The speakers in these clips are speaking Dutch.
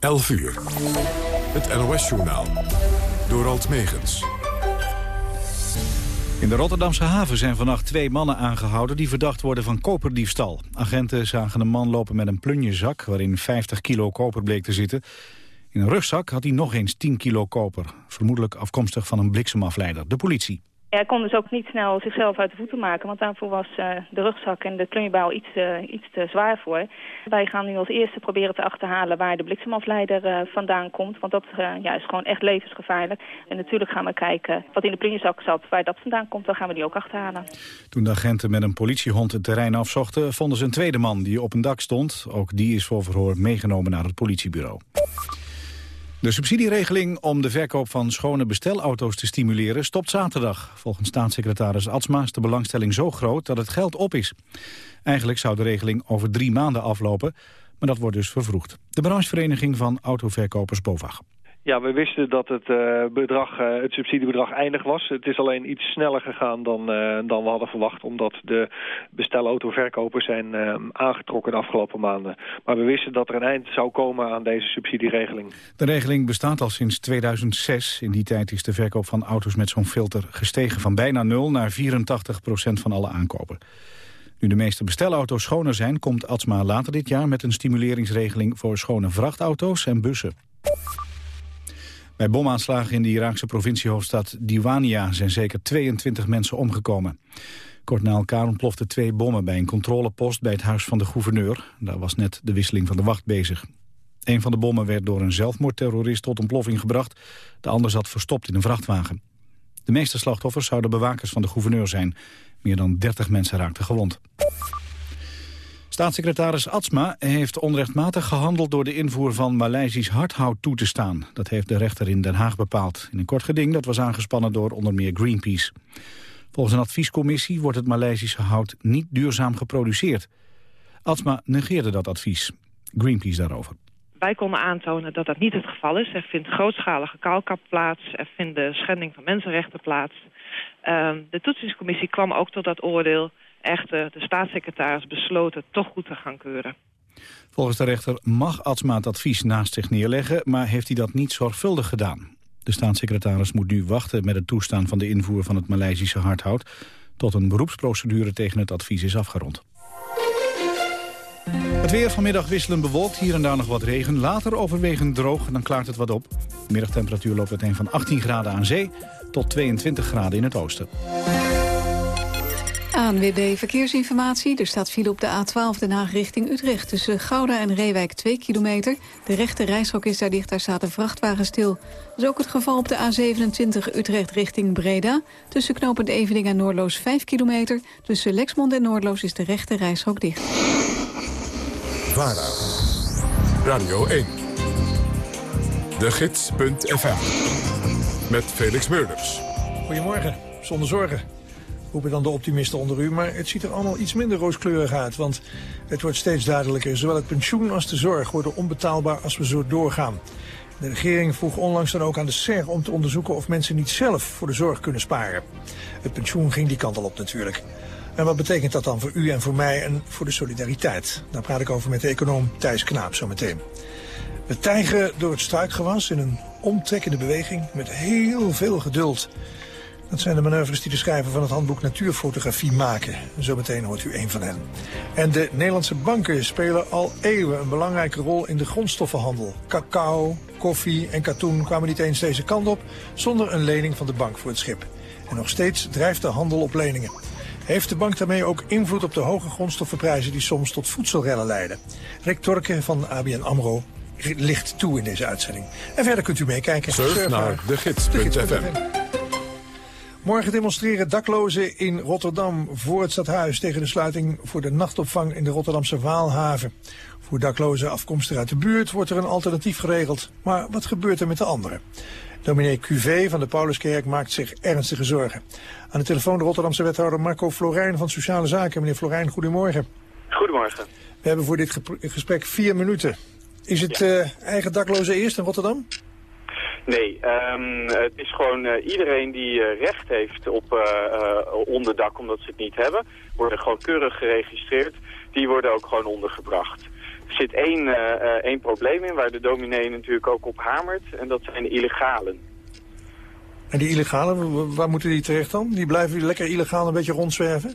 11 uur. Het NOS-journaal. Door Alt Megens. In de Rotterdamse haven zijn vannacht twee mannen aangehouden... die verdacht worden van koperdiefstal. Agenten zagen een man lopen met een plunjezak... waarin 50 kilo koper bleek te zitten. In een rugzak had hij nog eens 10 kilo koper. Vermoedelijk afkomstig van een bliksemafleider. De politie. Hij kon dus ook niet snel zichzelf uit de voeten maken, want daarvoor was uh, de rugzak en de klunjebouw iets, uh, iets te zwaar voor. Wij gaan nu als eerste proberen te achterhalen waar de bliksemafleider uh, vandaan komt, want dat ja, is gewoon echt levensgevaarlijk. En natuurlijk gaan we kijken wat in de plunjezak zat, waar dat vandaan komt, dan gaan we die ook achterhalen. Toen de agenten met een politiehond het terrein afzochten, vonden ze een tweede man die op een dak stond. Ook die is voor verhoor meegenomen naar het politiebureau. De subsidieregeling om de verkoop van schone bestelauto's te stimuleren stopt zaterdag. Volgens staatssecretaris Atsma is de belangstelling zo groot dat het geld op is. Eigenlijk zou de regeling over drie maanden aflopen, maar dat wordt dus vervroegd. De branchevereniging van autoverkopers BOVAG. Ja, we wisten dat het, uh, bedrag, uh, het subsidiebedrag eindig was. Het is alleen iets sneller gegaan dan, uh, dan we hadden verwacht... omdat de bestelautoverkopers zijn aangetrokken de afgelopen maanden. Maar we wisten dat er een eind zou komen aan deze subsidieregeling. De regeling bestaat al sinds 2006. In die tijd is de verkoop van auto's met zo'n filter gestegen van bijna 0 naar 84 procent van alle aankopen. Nu de meeste bestelauto's schoner zijn, komt Atsma later dit jaar met een stimuleringsregeling voor schone vrachtauto's en bussen. Bij bomaanslagen in de Iraakse provinciehoofdstad Diwania zijn zeker 22 mensen omgekomen. Kort na elkaar ontploften twee bommen bij een controlepost bij het huis van de gouverneur. Daar was net de wisseling van de wacht bezig. Een van de bommen werd door een zelfmoordterrorist tot ontploffing gebracht. De ander zat verstopt in een vrachtwagen. De meeste slachtoffers zouden bewakers van de gouverneur zijn. Meer dan 30 mensen raakten gewond. Staatssecretaris Atsma heeft onrechtmatig gehandeld door de invoer van Maleisisch hardhout toe te staan. Dat heeft de rechter in Den Haag bepaald. In een kort geding dat was aangespannen door onder meer Greenpeace. Volgens een adviescommissie wordt het Maleisische hout niet duurzaam geproduceerd. Atsma negeerde dat advies. Greenpeace daarover. Wij konden aantonen dat dat niet het geval is. Er vindt grootschalige kaalkap plaats. Er vindt de schending van mensenrechten plaats. Uh, de toetsingscommissie kwam ook tot dat oordeel echter de staatssecretaris besloten toch goed te gaan keuren. Volgens de rechter mag Atsma het advies naast zich neerleggen... maar heeft hij dat niet zorgvuldig gedaan. De staatssecretaris moet nu wachten met het toestaan van de invoer van het Maleisische hardhout... tot een beroepsprocedure tegen het advies is afgerond. Het weer vanmiddag wisselend bewolkt, hier en daar nog wat regen. Later overwegend droog, dan klaart het wat op. De middagtemperatuur loopt uiteen van 18 graden aan zee... tot 22 graden in het oosten. ANWB Verkeersinformatie. Er staat file op de A12 Den Haag richting Utrecht... tussen Gouda en Reewijk 2 kilometer. De rechte reishok is daar dicht, daar staat een vrachtwagen stil. Dat is ook het geval op de A27 Utrecht richting Breda. Tussen knooppunt Evening en Noordloos 5 kilometer. Tussen Lexmond en Noordloos is de rechte reishok dicht. VARA, Radio 1, de gids.fm, met Felix Meurders. Goedemorgen, zonder zorgen roepen dan de optimisten onder u. Maar het ziet er allemaal iets minder rooskleurig uit. Want het wordt steeds duidelijker. Zowel het pensioen als de zorg worden onbetaalbaar als we zo doorgaan. De regering vroeg onlangs dan ook aan de SER om te onderzoeken of mensen niet zelf voor de zorg kunnen sparen. Het pensioen ging die kant al op natuurlijk. En wat betekent dat dan voor u en voor mij en voor de solidariteit? Daar praat ik over met de econoom Thijs Knaap zometeen. We tijgen door het struikgewas in een omtrekkende beweging met heel veel geduld. Dat zijn de manoeuvres die de schrijver van het handboek Natuurfotografie maken. Zometeen hoort u een van hen. En de Nederlandse banken spelen al eeuwen een belangrijke rol in de grondstoffenhandel. Cacao, koffie en katoen kwamen niet eens deze kant op zonder een lening van de bank voor het schip. En nog steeds drijft de handel op leningen. Heeft de bank daarmee ook invloed op de hoge grondstoffenprijzen die soms tot voedselrellen leiden? Rick Torke van ABN AMRO ligt toe in deze uitzending. En verder kunt u meekijken. Surf naar de gids.fm. Morgen demonstreren daklozen in Rotterdam voor het stadhuis tegen de sluiting voor de nachtopvang in de Rotterdamse Waalhaven. Voor daklozen afkomstig uit de buurt wordt er een alternatief geregeld. Maar wat gebeurt er met de anderen? Dominee QV van de Pauluskerk maakt zich ernstige zorgen. Aan de telefoon de Rotterdamse wethouder Marco Florijn van Sociale Zaken. Meneer Florijn, goedemorgen. Goedemorgen. We hebben voor dit gesprek vier minuten. Is het uh, eigen daklozen eerst in Rotterdam? Nee, um, het is gewoon uh, iedereen die uh, recht heeft op uh, onderdak omdat ze het niet hebben, worden gewoon keurig geregistreerd. Die worden ook gewoon ondergebracht. Er zit één, één probleem in waar de dominee natuurlijk ook op hamert. En dat zijn de illegalen. En die illegalen, waar moeten die terecht dan? Die blijven lekker illegaal een beetje rondzwerven?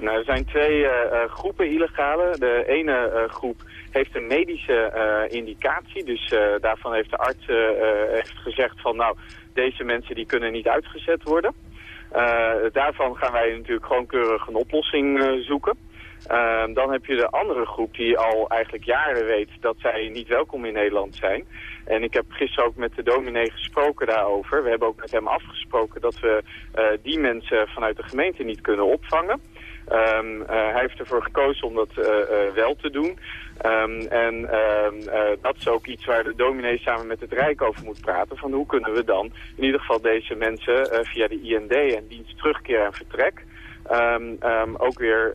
Nou, er zijn twee groepen illegalen. De ene groep heeft een medische indicatie. Dus daarvan heeft de arts heeft gezegd van nou, deze mensen die kunnen niet uitgezet worden. Daarvan gaan wij natuurlijk gewoon keurig een oplossing zoeken. Dan heb je de andere groep die al eigenlijk jaren weet dat zij niet welkom in Nederland zijn. En ik heb gisteren ook met de dominee gesproken daarover. We hebben ook met hem afgesproken dat we die mensen vanuit de gemeente niet kunnen opvangen. Um, hij heeft ervoor gekozen om dat wel te doen. Um, en uh, dat is ook iets waar de dominee samen met het Rijk over moet praten. Van hoe kunnen we dan in ieder geval deze mensen via de IND en dienst terugkeer en vertrek... Ook weer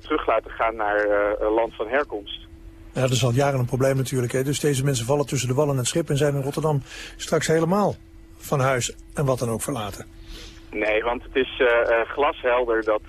terug laten gaan naar land van herkomst. Ja, dat is al jaren een probleem natuurlijk. Hè? Dus deze mensen vallen tussen de wal en het schip en zijn in Rotterdam straks helemaal van huis en wat dan ook verlaten. Nee, want het is glashelder dat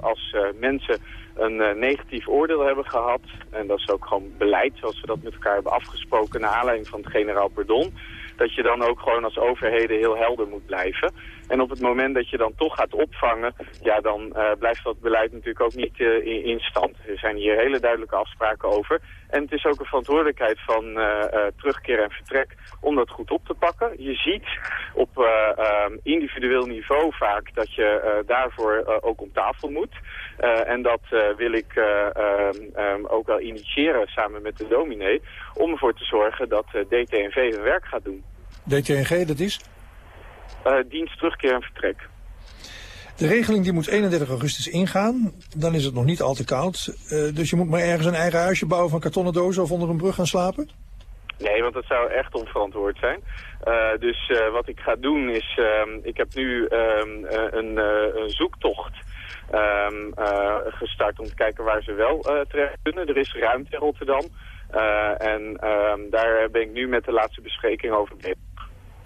als mensen een negatief oordeel hebben gehad. En dat is ook gewoon beleid zoals we dat met elkaar hebben afgesproken naar aanleiding van het generaal pardon. Dat je dan ook gewoon als overheden heel helder moet blijven. En op het moment dat je dan toch gaat opvangen, ja, dan uh, blijft dat beleid natuurlijk ook niet uh, in, in, stand. Er zijn hier hele duidelijke afspraken over. En het is ook een verantwoordelijkheid van uh, terugkeer en vertrek om dat goed op te pakken. Je ziet op um, individueel niveau vaak dat je daarvoor ook om tafel moet. en dat wil ik um, ook wel initiëren samen met de dominee om ervoor te zorgen dat DTNV hun werk gaat doen. DTNG, dat is? Uh, dienst, terugkeer en vertrek. De regeling die moet 31 augustus ingaan. Dan is het nog niet al te koud. Uh, dus je moet maar ergens een eigen huisje bouwen van kartonnen dozen of onder een brug gaan slapen? Nee, want dat zou echt onverantwoord zijn. Uh, dus uh, wat ik ga doen is, uh, ik heb nu ehm, een, een, zoektocht ehm, gestart om te kijken waar ze wel terecht kunnen. Er is ruimte in Rotterdam. en ehm, daar ben ik nu met de laatste bespreking over bezig.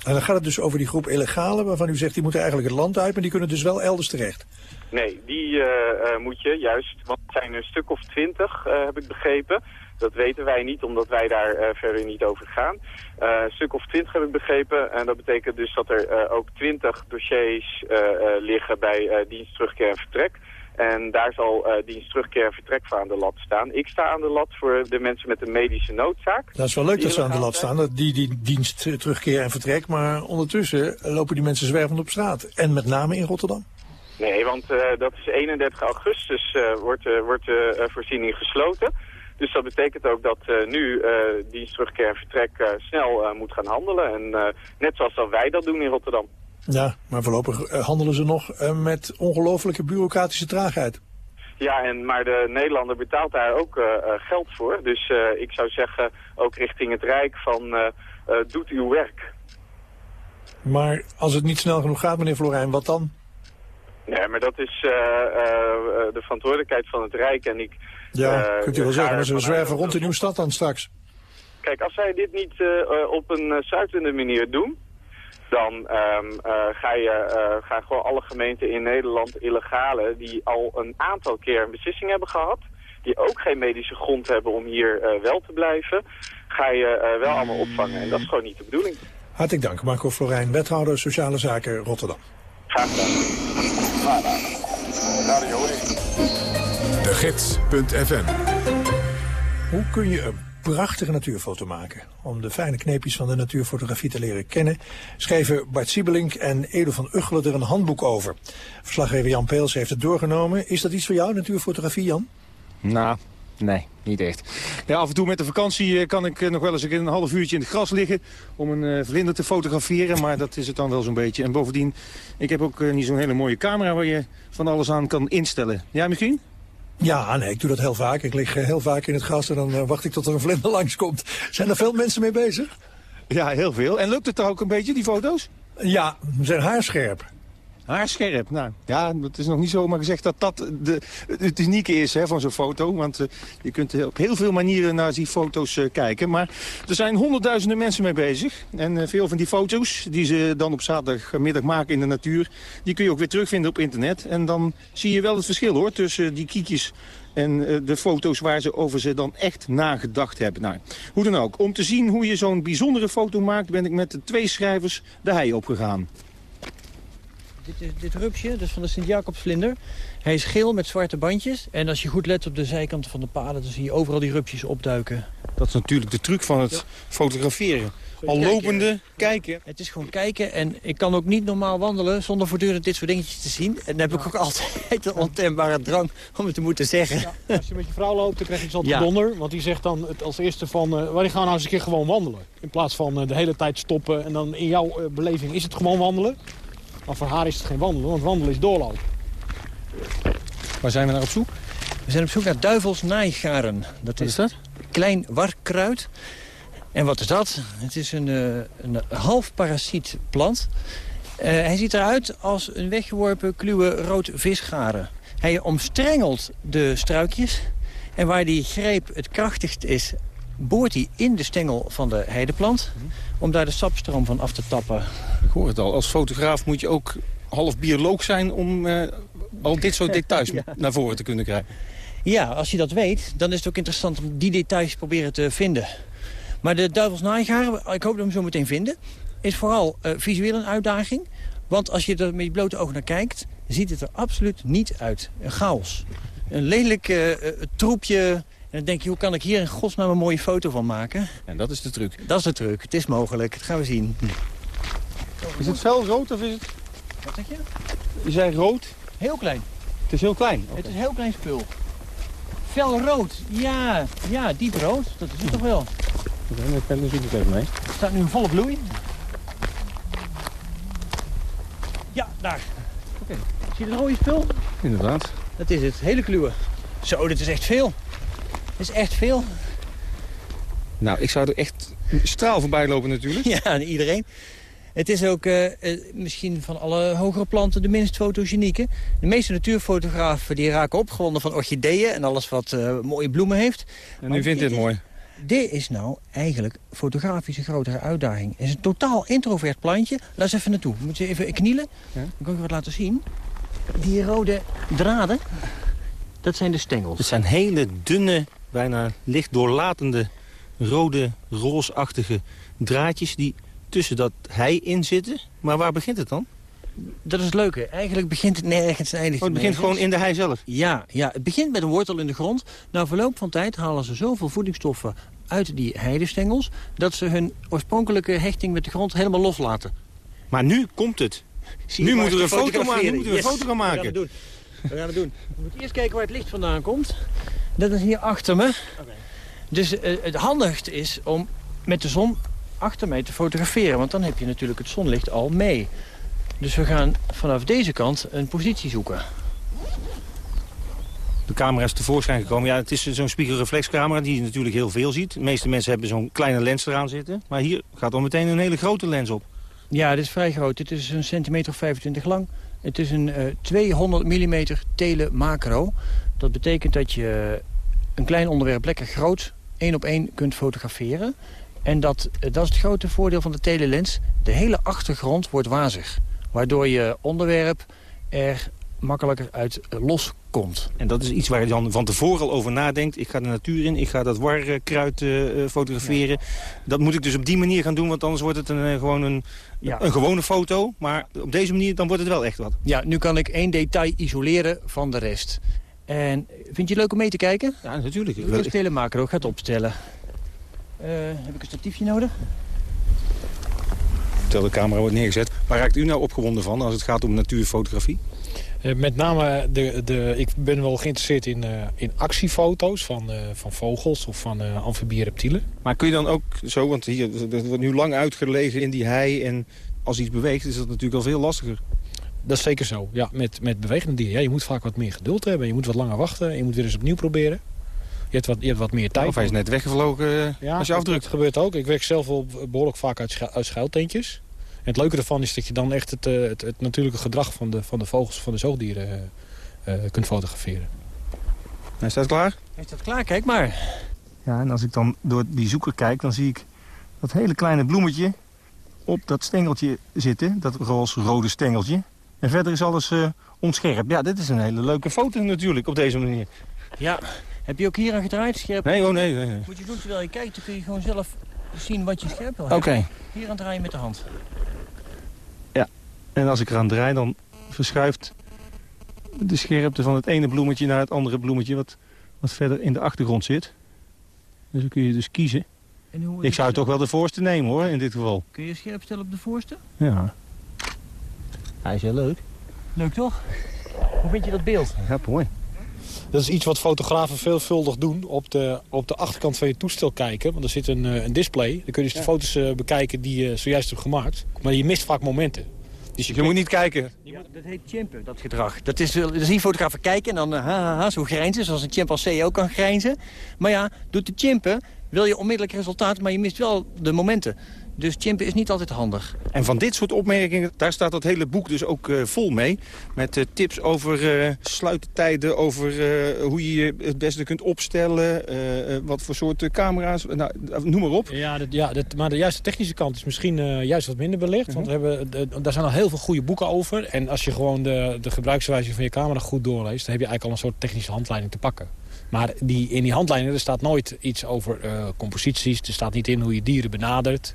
En dan gaat het dus over die groep illegalen waarvan u zegt die moeten eigenlijk het land uit, maar die kunnen dus wel elders terecht. Nee, die uh, uh, moet je juist, want het zijn een stuk of twintig, uh, heb ik begrepen. Dat weten wij niet, omdat wij daar verder niet over gaan. een stuk of twintig heb ik begrepen. En dat betekent dus dat er ook twintig dossiers liggen bij dienst terugkeer en vertrek. En daar zal uh, dienst terugkeer en vertrek voor aan de lat staan. Ik sta aan de lat voor de mensen met een medische noodzaak. Dat is wel leuk dat ze aan de lat staan, dat die, die dienst terugkeer en vertrek. Maar ondertussen lopen die mensen zwervend op straat. En met name in Rotterdam. Nee, want uh, dat is 31 augustus uh, wordt, wordt de voorziening gesloten. Dus dat betekent ook dat nu dienst terugkeer en vertrek snel moet gaan handelen. En net zoals dat wij dat doen in Rotterdam. Ja, maar voorlopig eh, handelen ze nog eh, met ongelofelijke bureaucratische traagheid. Ja, en, maar de Nederlander betaalt daar ook uh, geld voor. Dus uh, ik zou zeggen, ook richting het Rijk, van uh, doet uw werk. Maar als het niet snel genoeg gaat, meneer Florijn, wat dan? Nee, maar dat is de verantwoordelijkheid van het Rijk. En ik, ja, kunt u wel zeggen, maar ze zwerven rond in uw stad dan straks. Kijk, als zij dit niet op een zuidende manier doen dan um, uh, ga je uh, gaan gewoon alle gemeenten in Nederland illegale die al een aantal keer een beslissing hebben gehad, die ook geen medische grond hebben om hier uh, wel te blijven, ga je wel allemaal opvangen. En dat is gewoon niet de bedoeling. Hartelijk dank, Marco Florijn, wethouder Sociale Zaken Rotterdam. Graag gedaan. De Gids.fm Hoe kun je een prachtige natuurfoto maken. Om de fijne kneepjes van de natuurfotografie te leren kennen... schreven Bart Siebelink en Edo van Uggelen er een handboek over. Verslaggever Jan Peels heeft het doorgenomen. Is dat iets voor jou, natuurfotografie, Jan? Nou, nee, niet echt. Ja, af en toe met de vakantie eh, kan ik eh, nog wel eens een half uurtje in het gras liggen... om een uh, vlinder te fotograferen, maar dat is het dan wel zo'n beetje. En bovendien, ik heb ook niet zo'n hele mooie camera... waar je van alles aan kan instellen. Ja, misschien? Ja, nee, ik doe dat heel vaak. Ik lig eh, heel vaak in het gras en dan uh, wacht ik tot er een vlinder langskomt. Zijn er veel mensen mee bezig? Ja, heel veel. En lukt het er ook een beetje, die foto's? Ja, ze zijn haarscherp. Haarscherp, nou ja, het is nog niet zomaar gezegd dat dat de, het unieke is hè, van zo'n foto. Want uh, je kunt op heel veel manieren naar die foto's uh, kijken. Maar er zijn honderdduizenden mensen mee bezig. En uh, veel van die foto's die ze dan op zaterdagmiddag maken in de natuur... die kun je ook weer terugvinden op internet. En dan zie je wel het verschil hoor tussen die kiekjes En eh, de foto's waar ze over ze dan echt nagedacht hebben. Nou, hoe dan ook, om te zien hoe je zo'n bijzondere foto maakt... ben ik met de twee schrijvers de hei opgegaan. Dit, is, dit rupsje, dat is van de Sint-Jacobsvlinder. Hij is geel met zwarte bandjes. En als je goed let op de zijkanten van de paden... dan zie je overal die rupsjes opduiken. Dat is natuurlijk de truc van het fotograferen. Al lopende, kijken. Het is gewoon kijken. En ik kan ook niet normaal wandelen zonder voortdurend dit soort dingetjes te zien. En dan heb ik ook altijd een ontembare drang om het te moeten zeggen. Ja, als je met je vrouw loopt, dan krijg je zo'n ja. donder. Want die zegt dan het als eerste van... Uh, wanneer gaan we nou eens een keer gewoon wandelen? In plaats van uh, de hele tijd stoppen. En dan in jouw uh, beleving is het gewoon wandelen. Maar voor haar is het geen wandelen, want wandelen is doorlopen. Waar zijn we naar op zoek? We zijn op zoek naar duivelsnaaigaren. Dat Wat is dat? Klein warkruid. En wat is dat? Het is een, uh, een half parasiet plant. Uh, hij ziet eruit als een weggeworpen kluwe rood visgaren. Hij omstrengelt de struikjes. En waar die greep het krachtigst is, boort hij in de stengel van de heideplant... om daar de sapstroom van af te tappen. Ik hoor het al. Als fotograaf moet je ook half bioloog zijn... om uh, al dit soort details ja. naar voren te kunnen krijgen. Ja, als je dat weet, dan is het ook interessant om die details proberen te vinden. Maar de duivelsnaaigaren, ik hoop dat we hem zo meteen vinden... is vooral uh, visueel een uitdaging. Want als je er met je blote ogen naar kijkt... ziet het er absoluut niet uit. Een chaos. Een lelijk uh, troepje... En dan denk je, hoe kan ik hier in godsnaam een mooie foto van maken? En dat is de truc. Dat is de truc. Het is mogelijk. Dat gaan we zien. Is het fel rood of is het... Wat zeg je? Je zei rood? Heel klein. Het is heel klein? Okay. Het is heel klein spul. Fel rood. Ja, ja, diep rood. Dat is het toch wel. Oké, okay, dan zoek ik even mee. Het staat nu in volle bloei. Ja, daar. Oké. Okay. Zie je het rode spul? Inderdaad. Dat is het. Hele kluwe. Zo, dit is echt veel. Is echt veel. Nou, ik zou er echt straal voorbij lopen natuurlijk. Ja, iedereen. Het is ook uh, uh, misschien van alle hogere planten de minst fotogenieke. De meeste natuurfotografen die raken opgewonden van orchideeën... en alles wat uh, mooie bloemen heeft. En u vindt dit, mooi? Dit is nou eigenlijk fotografisch een grotere uitdaging. Het is een totaal introvert plantje. Laat eens even naartoe. Moet je even knielen? Ja? Dan kan ik je wat laten zien. Die rode draden, dat zijn de stengels. Het zijn hele dunne, bijna licht doorlatende, rode, roosachtige draadjes... die tussen dat hei in zitten. Maar waar begint het dan? Dat is het leuke. Eigenlijk begint het nergens en eindigt oh, het begint nergens. gewoon in de hei zelf? Ja, ja, het begint met een wortel in de grond. Na verloop van tijd halen ze zoveel voedingsstoffen uit die heidestengels... dat ze hun oorspronkelijke hechting met de grond helemaal loslaten. Maar nu komt het. nu moeten we een foto maken. Nu moeten we yes. een foto gaan maken. We gaan het doen. We gaan het doen. We moeten eerst kijken waar het licht vandaan komt. Dat is hier achter me. Okay. Dus uh, het handigst is om met de zon achter mij te fotograferen. Want dan heb je natuurlijk het zonlicht al mee. Dus we gaan vanaf deze kant een positie zoeken. De camera is tevoorschijn gekomen. Ja, het is zo'n spiegelreflexcamera die je natuurlijk heel veel ziet. De meeste mensen hebben zo'n kleine lens eraan zitten. Maar hier gaat al meteen een hele grote lens op. Ja, dit is vrij groot. Dit is een centimeter of 25 lang. Het is een uh, 200 mm tele macro. Dat betekent dat je een klein onderwerp lekker groot één op één kunt fotograferen. En dat, dat is het grote voordeel van de telelens. De hele achtergrond wordt wazig. Waardoor je onderwerp er makkelijker uit loskomt. En dat is iets waar je dan van tevoren al over nadenkt. Ik ga de natuur in, ik ga dat warkruid uh, fotograferen. Ja. Dat moet ik dus op die manier gaan doen, want anders wordt het een, gewoon een, ja. een gewone foto. Maar op deze manier dan wordt het wel echt wat. Ja, nu kan ik één detail isoleren van de rest. En vind je het leuk om mee te kijken? Ja, natuurlijk. Ik wil stille macro, ga het opstellen. Uh, heb ik een statiefje nodig? Terwijl de camera wordt neergezet. Waar raakt u nou opgewonden van als het gaat om natuurfotografie? Uh, met name, de, de, ik ben wel geïnteresseerd in, uh, in actiefoto's van, uh, van vogels of van amfibie reptielen. Maar kun je dan ook zo, want hier wordt nu lang uitgelegen in die hei... en als iets beweegt is dat natuurlijk al veel lastiger. Dat is zeker zo, ja, met, met bewegende dieren. Ja, je moet vaak wat meer geduld hebben, je moet wat langer wachten... en je moet weer eens opnieuw proberen. Je hebt wat, je hebt wat meer tijd. Of hij is net weggevlogen ja, als je afdrukt. Dat gebeurt ook. Ik werk zelf wel behoorlijk vaak uit, schu uit schuiltentjes. En het leuke ervan is dat je dan echt het, het, het natuurlijke gedrag van de, van de vogels, van de zoogdieren uh, kunt fotograferen. Hij staat klaar? Hij staat klaar, kijk maar. Ja, en als ik dan door die zoeker kijk, dan zie ik dat hele kleine bloemetje op dat stengeltje zitten. Dat roze-rode stengeltje. En verder is alles uh, onscherp. Ja, dit is een hele leuke foto natuurlijk op deze manier. Ja. Heb je ook hier aan gedraaid, scherp? Nee, oh nee, nee, nee. Moet je doen terwijl je kijkt, dan kun je gewoon zelf zien wat je scherp wil Oké. Hier aan draaien met de hand. Ja. En als ik eraan draai, dan verschuift de scherpte van het ene bloemetje naar het andere bloemetje... wat, wat verder in de achtergrond zit. Dus dan kun je dus kiezen. En hoe Ik zou toch wel de voorste nemen, hoor, in dit geval. Kun je scherp stellen op de voorste? Ja. Hij is heel leuk. Leuk toch? Hoe vind je dat beeld? Ja, mooi. Dat is iets wat fotografen veelvuldig doen. Op de, op de achterkant van je toestel kijken. Want er zit een, eh, een display. Dan kun je dus de foto's eh, bekijken die je zojuist hebt gemaakt. Maar je mist vaak momenten. Dus Je moet niet kijken. dat heet chimpen, dat gedrag. Dat is, dan zien fotografen kijken en dan uh, ha, ha, ha, zo grijnzen. Zoals een chimpansee ook kan grijnzen. Maar ja, doet de chimpen wil je onmiddellijk resultaat, maar je mist wel de momenten. Dus chimpen is niet altijd handig. En van dit soort opmerkingen, daar staat dat hele boek dus ook eh, vol mee. Met eh, tips over uh, sluittijden, over hoe je je het beste kunt opstellen. wat voor soort camera's, nou, noem maar op. Ja, dat, ja dat, maar de juiste technische kant is misschien juist wat minder belicht. Want we hebben, daar zijn al heel veel goede boeken over. En als je gewoon de, de gebruikswijze van je camera goed doorleest... dan heb je eigenlijk al een soort technische handleiding te pakken. Maar die, in die handleidingen er staat nooit iets over composities. Er staat niet in hoe je dieren benadert.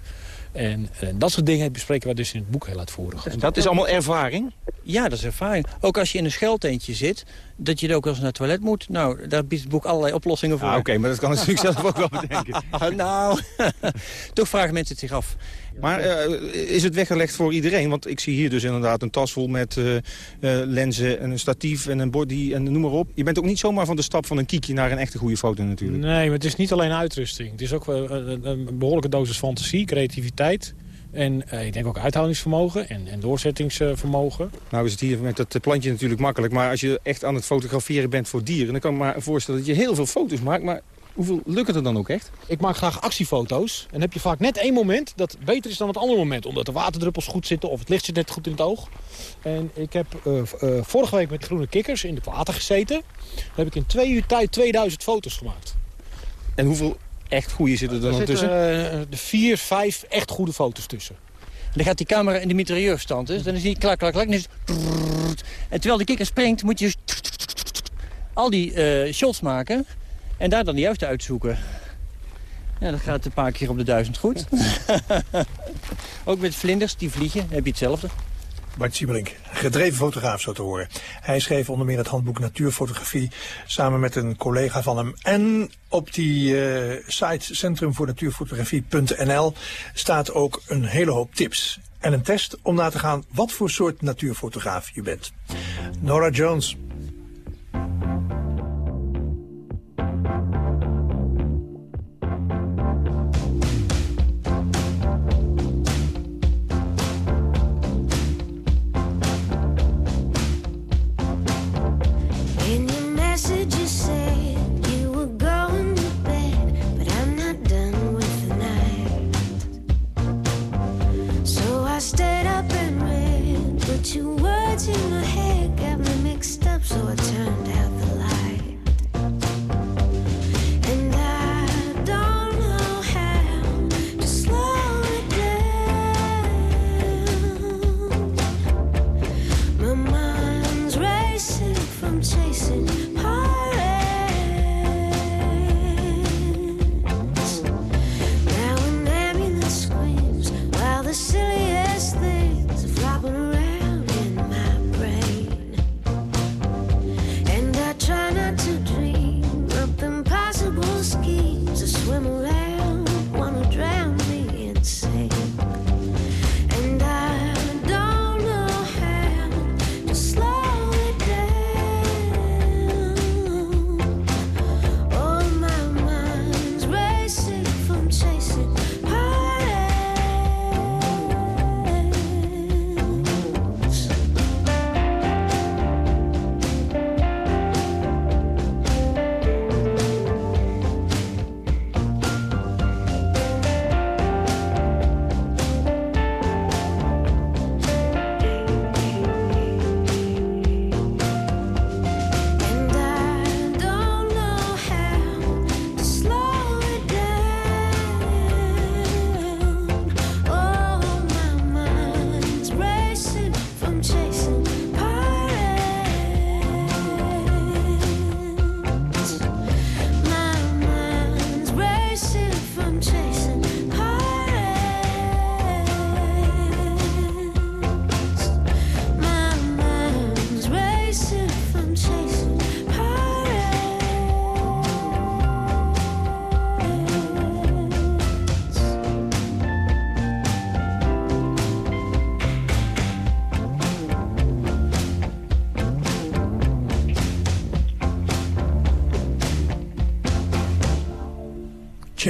En, en, dat soort dingen bespreken we dus in het boek heel uitvoerig. Dus dat is allemaal ervaring? Ja, dat is ervaring. Ook als je in een schuilteentje zit, dat je er ook wel eens naar het toilet moet. Nou, daar biedt het boek allerlei oplossingen voor. Ah, Oké, maar dat kan natuurlijk zelf ook wel bedenken. nou, toch vragen mensen het zich af. Maar uh, is het weggelegd voor iedereen? Want ik zie hier dus inderdaad een tas vol met uh, uh, lenzen en een statief en een body en noem maar op. Je bent ook niet zomaar van de stap van een kiekje naar een echte goede foto natuurlijk. Nee, maar het is niet alleen uitrusting. Het is ook een, een behoorlijke dosis fantasie, creativiteit. En ik denk ook uithoudingsvermogen en, en doorzettingsvermogen. Nou is het hier met dat plantje natuurlijk makkelijk. Maar als je echt aan het fotograferen bent voor dieren... dan kan ik me maar voorstellen dat je heel veel foto's maakt. Maar Hoeveel lukken er dan ook echt? Ik maak graag actiefoto's. En heb je vaak net één moment dat beter is dan het andere moment. Omdat de waterdruppels goed zitten of het licht zit net goed in het oog. En ik heb uh, uh, vorige week met de groene kikkers in het water gezeten. Daar heb ik in twee uur tijd 2000 foto's gemaakt. En hoeveel echt goede zitten er dan zitten, tussen? Uh, de vier, vijf echt goede foto's tussen. Dan gaat die camera in de mitrailleurstand. Dus dan is die klak, klak, klak. En, is en terwijl de kikker springt, moet je dus al die shots maken. En daar dan de juiste uitzoeken. Ja, dat gaat een paar keer op de duizend goed. Ook met vlinders, die vliegen, heb je hetzelfde. Bart Sieberink, gedreven fotograaf zo te horen. Hij schreef onder meer het handboek Natuurfotografie samen met een collega van hem. En op die uh, site Centrum voor Natuurfotografie.nl staat ook een hele hoop tips. En een test om na te gaan wat voor soort natuurfotograaf je bent. Nora Jones.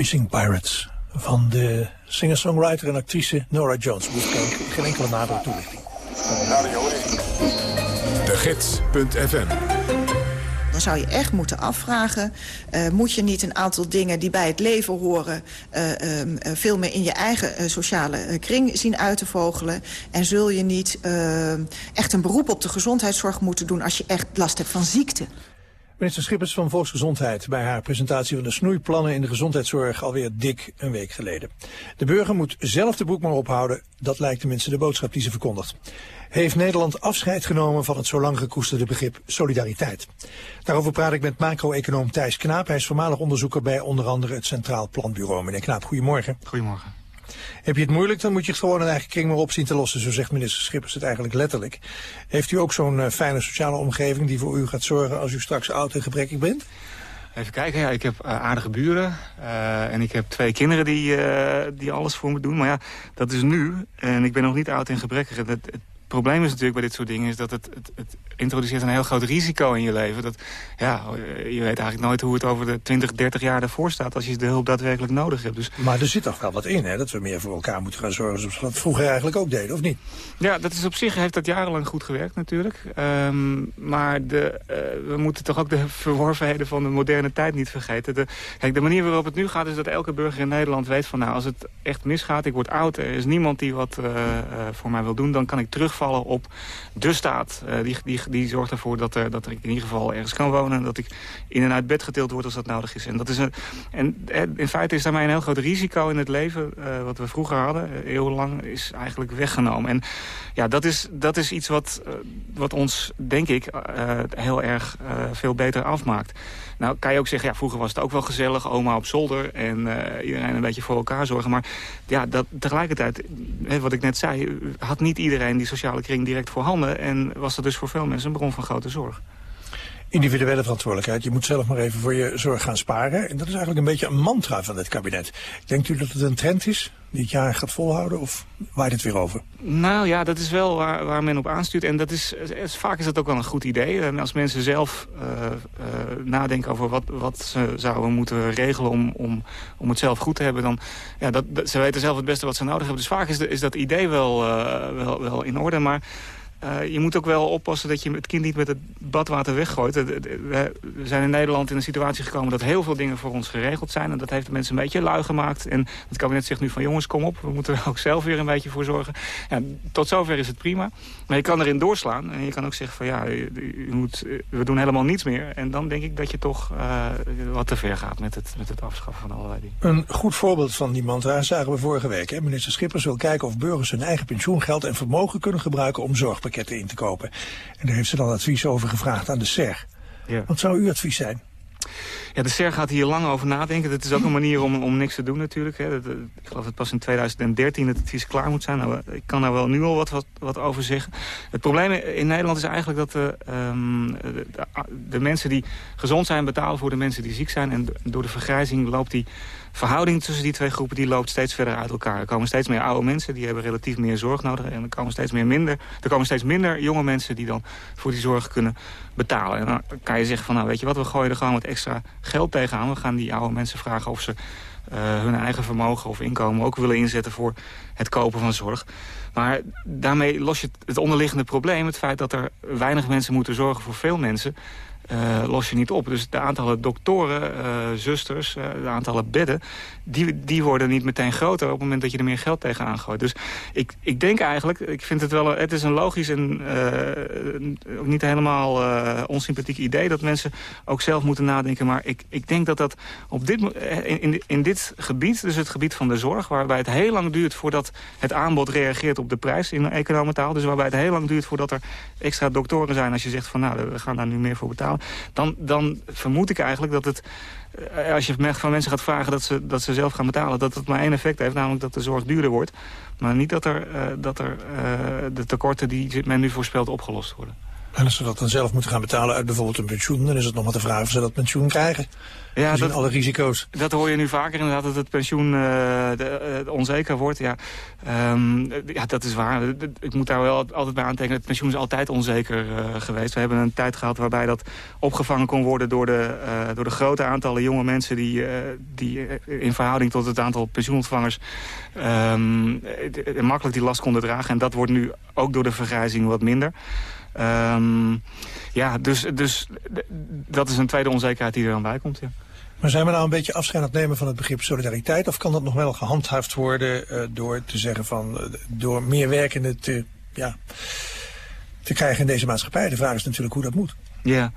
Chasing Pirates van de singer-songwriter en actrice Nora Jones. Moet ik geen enkele nadere toelichting. De Gids.fm dan zou je echt moeten afvragen... Uh, moet je niet een aantal dingen die bij het leven horen... Uh, uh, veel meer in je eigen sociale kring zien uit te vogelen? En zul je niet echt een beroep op de gezondheidszorg moeten doen... als je echt last hebt van ziekte? Minister Schippers van Volksgezondheid bij haar presentatie van de snoeiplannen in de gezondheidszorg alweer dik een week geleden. De burger moet zelf de boek maar ophouden, dat lijkt tenminste de boodschap die ze verkondigt. Heeft Nederland afscheid genomen van het zo lang gekoesterde begrip solidariteit? Daarover praat ik met macro-econoom Thijs Knaap. Hij is voormalig onderzoeker bij onder andere het Centraal Planbureau. Meneer Knaap, goedemorgen. Goedemorgen. Heb je het moeilijk, dan moet je het gewoon een eigen kring maar op zien te lossen. Zo zegt minister Schippers het eigenlijk letterlijk. Heeft u ook zo'n uh, fijne sociale omgeving die voor u gaat zorgen als u straks oud en gebrekkig bent? Even kijken, ja, ik heb uh, aardige buren uh, en ik heb twee kinderen die, die alles voor me doen. Maar ja, dat is nu en ik ben nog niet oud en gebrekkig. Probleem is natuurlijk bij dit soort dingen... is dat het, het, het, introduceert een heel groot risico in je leven. Dat, ja, je weet eigenlijk nooit hoe het over de 20, 30 jaar ervoor staat... als je de hulp daadwerkelijk nodig hebt. Dus... Maar er zit toch wel wat in, hè? Dat we meer voor elkaar moeten gaan zorgen... zoals we dat vroeger eigenlijk ook deden, of niet? Ja, dat is op zich heeft dat jarenlang goed gewerkt natuurlijk. Um, maar de, uh, we moeten toch ook de verworvenheden van de moderne tijd niet vergeten. De, kijk, de manier waarop het nu gaat is dat elke burger in Nederland weet van... nou, als het echt misgaat, ik word oud, er is niemand die wat uh, uh, voor mij wil doen... dan kan ik terugvallen op de staat. Uh, die, die, die zorgt ervoor dat, er, dat ik in ieder geval ergens kan wonen... en dat ik in en uit bed getild word als dat nodig is. En, dat is een, en eh, in feite is daarmee een heel groot risico in het leven... Wat we vroeger hadden, eeuwenlang, is eigenlijk weggenomen. En ja, dat is, dat is iets wat, wat ons, denk ik, heel erg veel beter afmaakt. Nou kan je ook zeggen, ja, vroeger was het ook wel gezellig, oma op zolder en uh, iedereen een beetje voor elkaar zorgen. Maar ja, dat, tegelijkertijd, hè, wat ik net zei, had niet iedereen die sociale kring direct voorhanden. En was dat dus voor veel mensen een bron van grote zorg individuele verantwoordelijkheid. Je moet zelf maar even voor je zorg gaan sparen. En dat is eigenlijk een beetje een mantra van dit kabinet. Denkt u dat het een trend is die het jaar gaat volhouden of waait het weer over? Nou ja, dat is wel waar, men op aanstuurt. En dat is, vaak is dat ook wel een goed idee. En als mensen zelf uh, uh, nadenken over wat, wat ze zouden moeten regelen om, om, om het zelf goed te hebben... dan ja, dat, ze weten zelf het beste wat ze nodig hebben. Dus vaak is, is dat idee wel, uh, wel, wel in orde. Maar uh, je moet ook wel oppassen dat je het kind niet met het badwater weggooit. We zijn in Nederland in een situatie gekomen dat heel veel dingen voor ons geregeld zijn. En dat heeft de mensen een beetje lui gemaakt. En het kabinet zegt nu van jongens, kom op. We moeten er ook zelf weer een beetje voor zorgen. Ja, tot zover is het prima. Maar je kan erin doorslaan. En je kan ook zeggen van ja, moet, we doen helemaal niets meer. En dan denk ik dat je toch wat te ver gaat met het, met het afschaffen van allerlei dingen. Een goed voorbeeld van die mantra zagen we vorige week. Hè? Minister Schippers wil kijken of burgers hun eigen pensioengeld en vermogen kunnen gebruiken om zorgpakketten in te kopen. En daar heeft ze dan advies over gevraagd aan de SER. Ja. Wat zou uw advies zijn? Ja, de SER gaat hier lang over nadenken. Dat is ook een manier om, om niks te doen natuurlijk. Hè. Dat, ik geloof dat pas in 2013 het advies klaar moet zijn. Nou, ik kan daar wel nu al wat, wat, wat over zeggen. Het probleem in Nederland is eigenlijk dat de, um, de, de, de, mensen die gezond zijn... betalen voor de mensen die ziek zijn. En door de vergrijzing loopt die verhouding tussen die twee groepen die loopt steeds verder uit elkaar. Er komen steeds meer oude mensen, die hebben relatief meer zorg nodig. En er komen steeds, meer minder, er komen steeds minder jonge mensen die dan voor die zorg kunnen betalen. En dan kan je zeggen van, nou weet je wat, we gooien er gewoon wat extra geld tegenaan. We gaan die oude mensen vragen of ze uh, hun eigen vermogen of inkomen ook willen inzetten voor het kopen van zorg. Maar daarmee los je het onderliggende probleem, het feit dat er weinig mensen moeten zorgen voor veel mensen uh, los je niet op. Dus de aantallen doktoren, uh, zusters, uh, de aantallen bedden... Die, die worden niet meteen groter op het moment dat je er meer geld tegenaan gooit. Dus ik, ik denk eigenlijk, ik vind het wel... Het is een logisch en niet helemaal onsympathiek idee... dat mensen ook zelf moeten nadenken. Maar ik, ik denk dat dat op dit, in, in, dit gebied, dus het gebied van de zorg... waarbij het heel lang duurt voordat het aanbod reageert op de prijs in economentaal... dus waarbij het heel lang duurt voordat er extra doktoren zijn... als je zegt van nou, we gaan daar nu meer voor betalen dan, dan vermoed ik eigenlijk dat het eh, als je van mensen gaat vragen dat ze, dat ze zelf gaan betalen... dat het maar één effect heeft, namelijk dat de zorg duurder wordt. Maar niet dat, er, uh, dat er uh, de tekorten die men nu voorspelt opgelost worden. En als ze dat dan zelf moeten gaan betalen uit bijvoorbeeld een pensioen... dan is het nog maar de vraag of ze dat pensioen krijgen. Ja, dat, alle risico's. Dat hoor je nu vaker inderdaad, dat het pensioen uh, de, uh, onzeker wordt. Ja, um, ja, dat is waar. Ik moet daar wel altijd bij aantekenen. Het pensioen is altijd onzeker uh, geweest. We hebben een tijd gehad waarbij dat opgevangen kon worden... door de, door de grote aantallen jonge mensen... die, die in verhouding tot het aantal pensioenontvangers... Um, makkelijk die last konden dragen. En dat wordt nu ook door de vergrijzing wat minder. Um, ja, dus, dus dat is een tweede onzekerheid die er dan bij komt, ja. Maar zijn we nou een beetje afscheid aan het nemen van het begrip solidariteit? Of kan dat nog wel gehandhaafd worden uh, door te zeggen van... Uh, door meer werkenden te, ja, te krijgen in deze maatschappij? De vraag is natuurlijk hoe dat moet. Ja,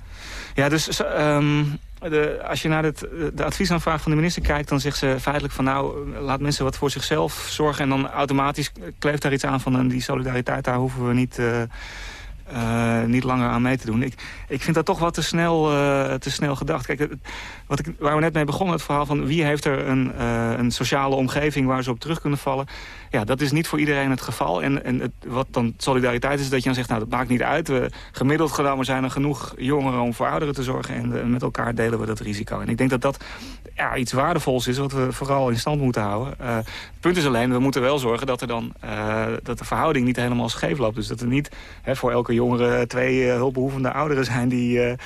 ja dus um, de, als je naar het, de adviesaanvraag van de minister kijkt... dan zegt ze feitelijk van nou, laat mensen wat voor zichzelf zorgen... en dan automatisch kleeft daar iets aan van... en die solidariteit, daar hoeven we niet... Uh, uh, niet langer aan mee te doen. Ik, ik vind dat toch wat te snel, uh, te snel gedacht. Kijk, wat ik, waar we net mee begonnen, het verhaal van wie heeft er een, uh, een sociale omgeving waar ze op terug kunnen vallen. Ja, dat is niet voor iedereen het geval. En, en het, wat dan solidariteit is, dat je dan zegt, nou dat maakt niet uit. We, gemiddeld genomen zijn er genoeg jongeren om voor ouderen te zorgen. En met elkaar delen we dat risico. En ik denk dat dat ja, iets waardevols is wat we vooral in stand moeten houden. Het punt is alleen, we moeten wel zorgen dat, er dan, dat de verhouding niet helemaal scheef loopt. Dus dat er niet hè, voor elke jongere twee uh, hulpbehoevende ouderen zijn die... Je,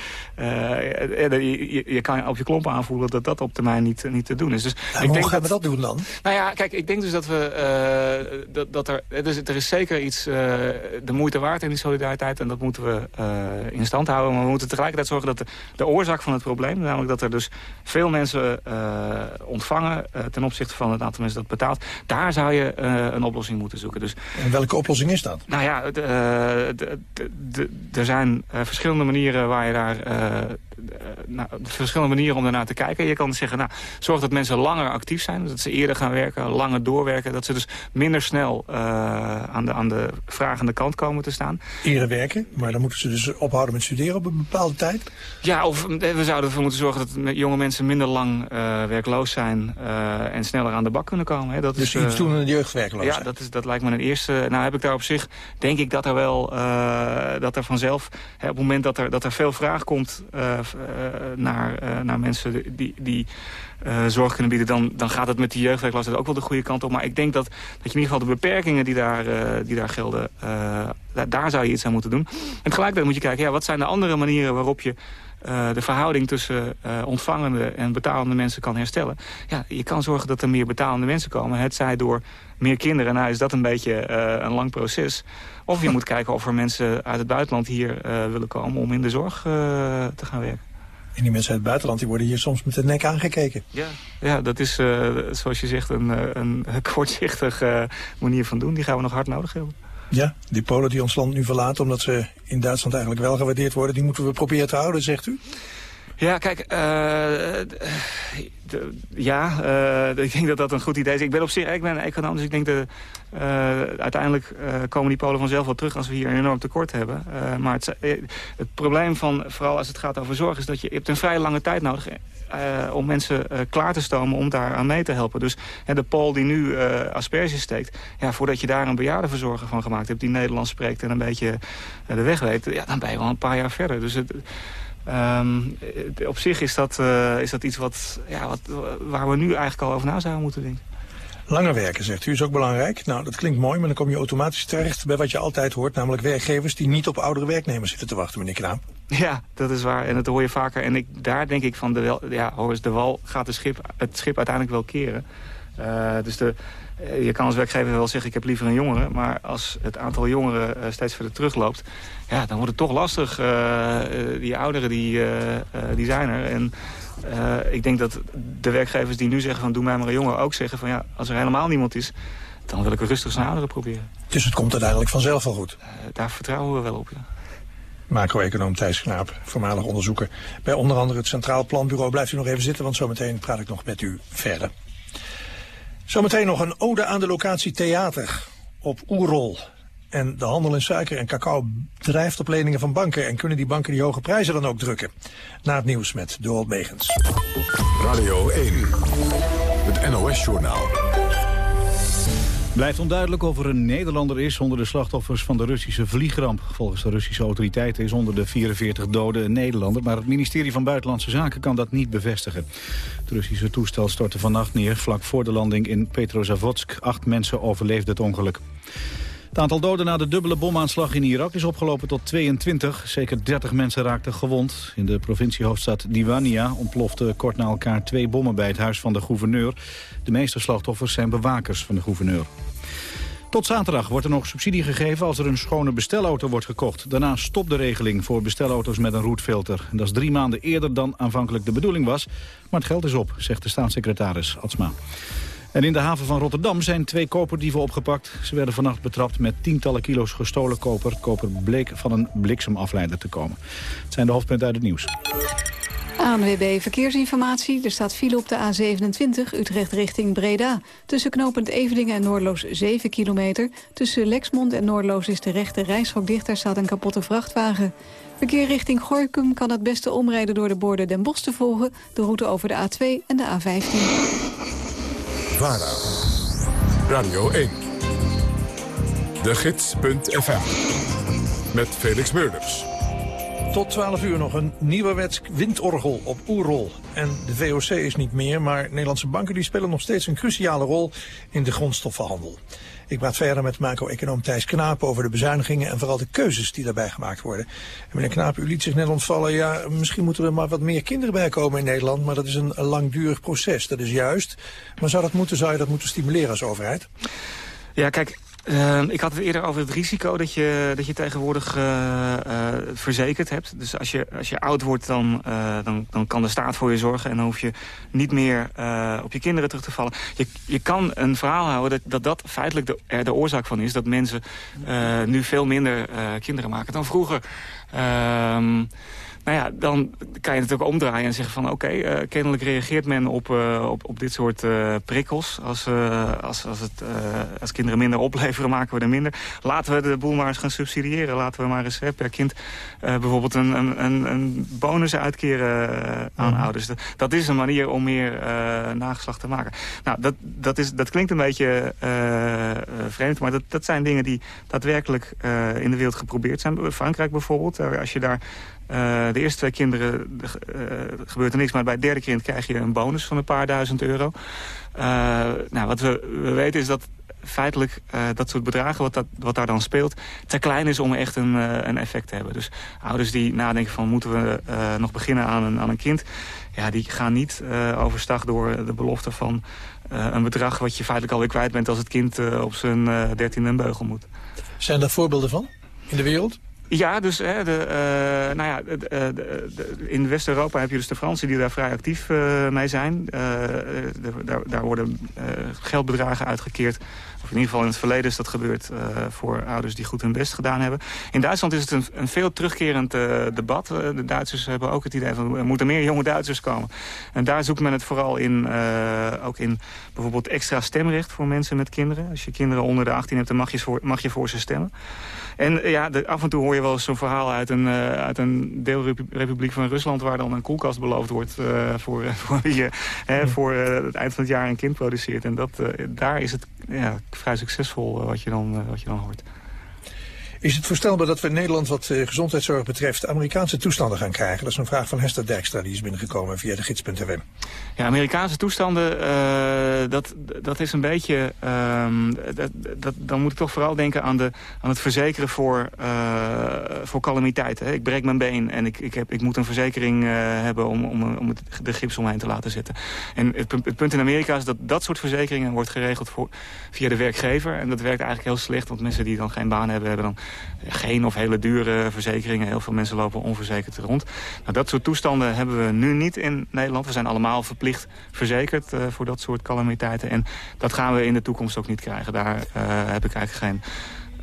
je, kan op je klompen aanvoelen dat dat op termijn niet, niet te doen is. Dus ik hoe denk gaan dat, we dat doen dan? Nou ja, kijk, ik denk dus dat we... dat, dat er, dus er is zeker iets de moeite waard in die solidariteit. En dat moeten we in stand houden. Maar we moeten tegelijkertijd zorgen dat de, de oorzaak van het probleem... namelijk dat er dus veel mensen uh, ontvangen uh, ten opzichte van het aantal mensen dat betaalt. Daar zou je uh, een oplossing moeten zoeken. Dus, en welke oplossing is dat? Nou ja, er zijn verschillende manieren waar je daar nou, verschillende manieren om daarnaar te kijken. Je kan zeggen, nou, zorg dat mensen langer actief zijn. Dat ze eerder gaan werken, langer doorwerken. Dat ze dus minder snel uh, aan, de, aan de vragende kant komen te staan. Eerder werken, maar dan moeten ze dus ophouden met studeren op een bepaalde tijd? Ja, of we zouden ervoor moeten zorgen dat jonge mensen minder lang uh, werkloos zijn... Uh, en sneller aan de bak kunnen komen. Hè. Dat dus is, iets doen in de jeugdwerkloos Ja, dat, is, dat lijkt me een eerste... Nou heb ik daar op zich, denk ik dat er wel, dat er vanzelf... Hè, op het moment dat er, dat er veel vraag komt naar, naar mensen die... die uh, zorg kunnen bieden... Dan, dan gaat het met die jeugdwerkloosheid ook wel de goede kant op. Maar ik denk dat, dat je in ieder geval de beperkingen die daar, die daar gelden... Daar, daar, zou je iets aan moeten doen. En tegelijkertijd moet je kijken, ja, wat zijn de andere manieren waarop je... de verhouding tussen ontvangende en betalende mensen kan herstellen. Ja, je kan zorgen dat er meer betalende mensen komen. Het zij door meer kinderen. Nou is dat een beetje een lang proces. Of je moet kijken of er mensen uit het buitenland hier willen komen... om in de zorg te gaan werken. En die mensen uit het buitenland die worden hier soms met de nek aangekeken. Ja, ja dat is, zoals je zegt, een, eh, een kortzichtige manier van doen. Die gaan we nog hard nodig hebben. Ja, die Polen die ons land nu verlaten omdat ze in Duitsland eigenlijk wel gewaardeerd worden... die moeten we proberen te houden, zegt u? Ja, kijk, uh, ja, uh, ik denk dat dat een goed idee is. Ik ben op zich, ik ben een econoom, dus ik denk dat uh, uiteindelijk komen die Polen vanzelf wel terug als we hier een enorm tekort hebben. maar het, het, probleem van, vooral als het gaat over zorg, is dat je, je hebt een vrij lange tijd nodig uh, om mensen uh, klaar te stomen om daar aan mee te helpen. Dus de Pool die nu uh, asperges steekt... Ja, voordat je daar een bejaardenverzorger van gemaakt hebt... die Nederlands spreekt en een beetje de weg weet... Ja, dan ben je wel een paar jaar verder. Dus Um, op zich is dat, is dat iets wat, ja, wat, waar we nu eigenlijk al over na zouden moeten denken. Langer werken, zegt u, is ook belangrijk. Nou, dat klinkt mooi, maar dan kom je automatisch terecht bij wat je altijd hoort. Namelijk werkgevers die niet op oudere werknemers zitten te wachten, meneer Knaap. Ja, dat is waar. En dat hoor je vaker. En ik, daar denk ik van, de, wel, ja, Horus de Wal gaat de schip, het schip uiteindelijk wel keren. Uh, dus de, je kan als werkgever wel zeggen, ik heb liever een jongere. Maar als het aantal jongeren uh, steeds verder terugloopt... ja, dan wordt het toch lastig. Die ouderen, die, die zijn er. En ik denk dat de werkgevers die nu zeggen van... doe mij maar een jongen, ook zeggen van... ja, als er helemaal niemand is, dan wil ik er rustig zijn ouderen proberen. Dus het komt uiteindelijk vanzelf wel goed? daar vertrouwen we wel op, ja. Macro-econoom Thijs Knaap, voormalig onderzoeker bij onder andere het Centraal Planbureau. Blijft u nog even zitten, want zometeen praat ik nog met u verder. Zometeen nog een ode aan de locatie theater op Oerol. En de handel in suiker en cacao drijft op leningen van banken... en kunnen die banken die hoge prijzen dan ook drukken. Na het nieuws met Doral Begens. Radio 1, het NOS-journaal. Blijft onduidelijk of er een Nederlander is onder de slachtoffers van de Russische vliegramp. Volgens de Russische autoriteiten is onder de 44 doden een Nederlander... maar het ministerie van Buitenlandse Zaken kan dat niet bevestigen. Het Russische toestel stortte vannacht neer vlak voor de landing in Petrozavodsk. Acht mensen overleefden het ongeluk. Het aantal doden na de dubbele bomaanslag in Irak is opgelopen tot 22. Zeker 30 mensen raakten gewond. In de provinciehoofdstad Diwania ontploften kort na elkaar twee bommen bij het huis van de gouverneur. De meeste slachtoffers zijn bewakers van de gouverneur. Tot zaterdag wordt er nog subsidie gegeven als er een schone bestelauto wordt gekocht. Daarna stopt de regeling voor bestelauto's met een roetfilter. Dat is drie maanden eerder dan aanvankelijk de bedoeling was. Maar het geld is op, zegt de staatssecretaris Atsma. En in de haven van Rotterdam zijn twee koperdieven opgepakt. Ze werden vannacht betrapt met tientallen kilo's gestolen koper. Koper bleek van een bliksemafleider te komen. Het zijn de hoofdpunten uit het nieuws. ANWB Verkeersinformatie. Er staat file op de A27 Utrecht richting Breda. Tussen knooppunt Evelingen en Noordloos 7 kilometer. Tussen Lexmond en Noordloos is de rechte reishok dicht. Daar staat een kapotte vrachtwagen. Verkeer richting Gorkum kan het beste omrijden door de borden Den Bosch te volgen. De route over de A2 en de A15. VARA. Radio 1. De Gids.fm. Met Felix Meurders. Tot 12 uur nog een nieuwerwets windorgel op Oerol. En de VOC is niet meer, maar Nederlandse banken die spelen nog steeds een cruciale rol in de grondstoffenhandel. Ik praat verder met macro-econoom Thijs Knaap over de bezuinigingen en vooral de keuzes die daarbij gemaakt worden. En meneer Knaap, u liet zich net ontvallen, ja, misschien moeten er maar wat meer kinderen bij komen in Nederland, maar dat is een, een langdurig proces. Dat is juist. Maar zou dat moeten, zou je dat moeten stimuleren als overheid? Ja, kijk, Uh, ik had het eerder over het risico dat je, dat je tegenwoordig uh, uh, verzekerd hebt. Dus als je, als je oud wordt, dan, dan, dan kan de staat voor je zorgen... en dan hoef je niet meer op je kinderen terug te vallen. Je, je kan een verhaal houden dat dat, dat feitelijk de, er de oorzaak van is... dat mensen nu veel minder kinderen maken dan vroeger. Ehm, nou ja, dan kan je het ook omdraaien en zeggen van... oké, okay, uh, kennelijk reageert men op, uh, op, op dit soort uh, prikkels. Als, als, als, het, als kinderen minder opleveren, maken we er minder. Laten we de boel maar eens gaan subsidiëren. Laten we maar eens hè, per kind bijvoorbeeld een, een, een bonus uitkeren aan mhm. ouders. Dat, dat, is een manier om meer nageslacht te maken. Nou, dat, dat, is, dat klinkt een beetje vreemd, maar dat, dat zijn dingen die daadwerkelijk in de wereld geprobeerd zijn. Frankrijk bijvoorbeeld, als je daar uh, de eerste twee kinderen uh, gebeurt er niks, maar bij het derde kind krijg je een bonus van een paar duizend euro. Uh, nou, wat we, we weten is dat feitelijk dat soort bedragen, wat, dat, wat daar dan speelt, te klein is om echt een, een effect te hebben. Dus ouders die nadenken van moeten we nog beginnen aan een, aan een kind, ja, die gaan niet overstag door de belofte van een bedrag wat je feitelijk alweer kwijt bent als het kind op zijn dertiende een beugel moet. Zijn er voorbeelden van in de wereld? Ja, dus hè, de, uh, nou ja, de, de, in West-Europa heb je dus de Fransen die daar vrij actief uh, mee zijn. Daar, daar, worden geldbedragen uitgekeerd. Of in ieder geval in het verleden is dat gebeurd voor ouders die goed hun best gedaan hebben. In Duitsland is het een, een veel terugkerend debat. de Duitsers hebben ook het idee van er moeten meer jonge Duitsers komen. En daar zoekt men het vooral in, ook in bijvoorbeeld extra stemrecht voor mensen met kinderen. Als je kinderen onder de 18 hebt, dan mag je mag je voor ze stemmen. En ja, de, af en toe hoor je wel eens zo'n verhaal uit een, uh, uit een deelrepubliek van Rusland... waar dan een koelkast beloofd wordt uh, voor, voor je voor het eind van het jaar een kind produceert. En dat, daar is het ja, vrij succesvol wat, je dan, wat je dan hoort. Is het voorstelbaar dat we in Nederland wat uh, gezondheidszorg betreft Amerikaanse toestanden gaan krijgen? Dat is een vraag van Hester Dijkstra, die is binnengekomen via de gids.nl. Ja, Amerikaanse toestanden, uh, dat, dat is een beetje... Uh, dat, dat, dan moet ik toch vooral denken aan, de, aan het verzekeren voor, uh, voor calamiteiten. Ik breek mijn been en ik, ik, heb, ik moet een verzekering hebben om, om, om het, de gips omheen te laten zetten. En het, het, punt in Amerika is dat dat soort verzekeringen wordt geregeld voor, via de werkgever. En dat werkt eigenlijk heel slecht, want mensen die dan geen baan hebben, hebben dan geen of hele dure verzekeringen. Heel veel mensen lopen onverzekerd rond. Nou, dat soort toestanden hebben we nu niet in Nederland. We zijn allemaal verplicht verzekerd uh, voor dat soort calamiteiten. En dat gaan we in de toekomst ook niet krijgen. Daar uh, heb ik eigenlijk geen...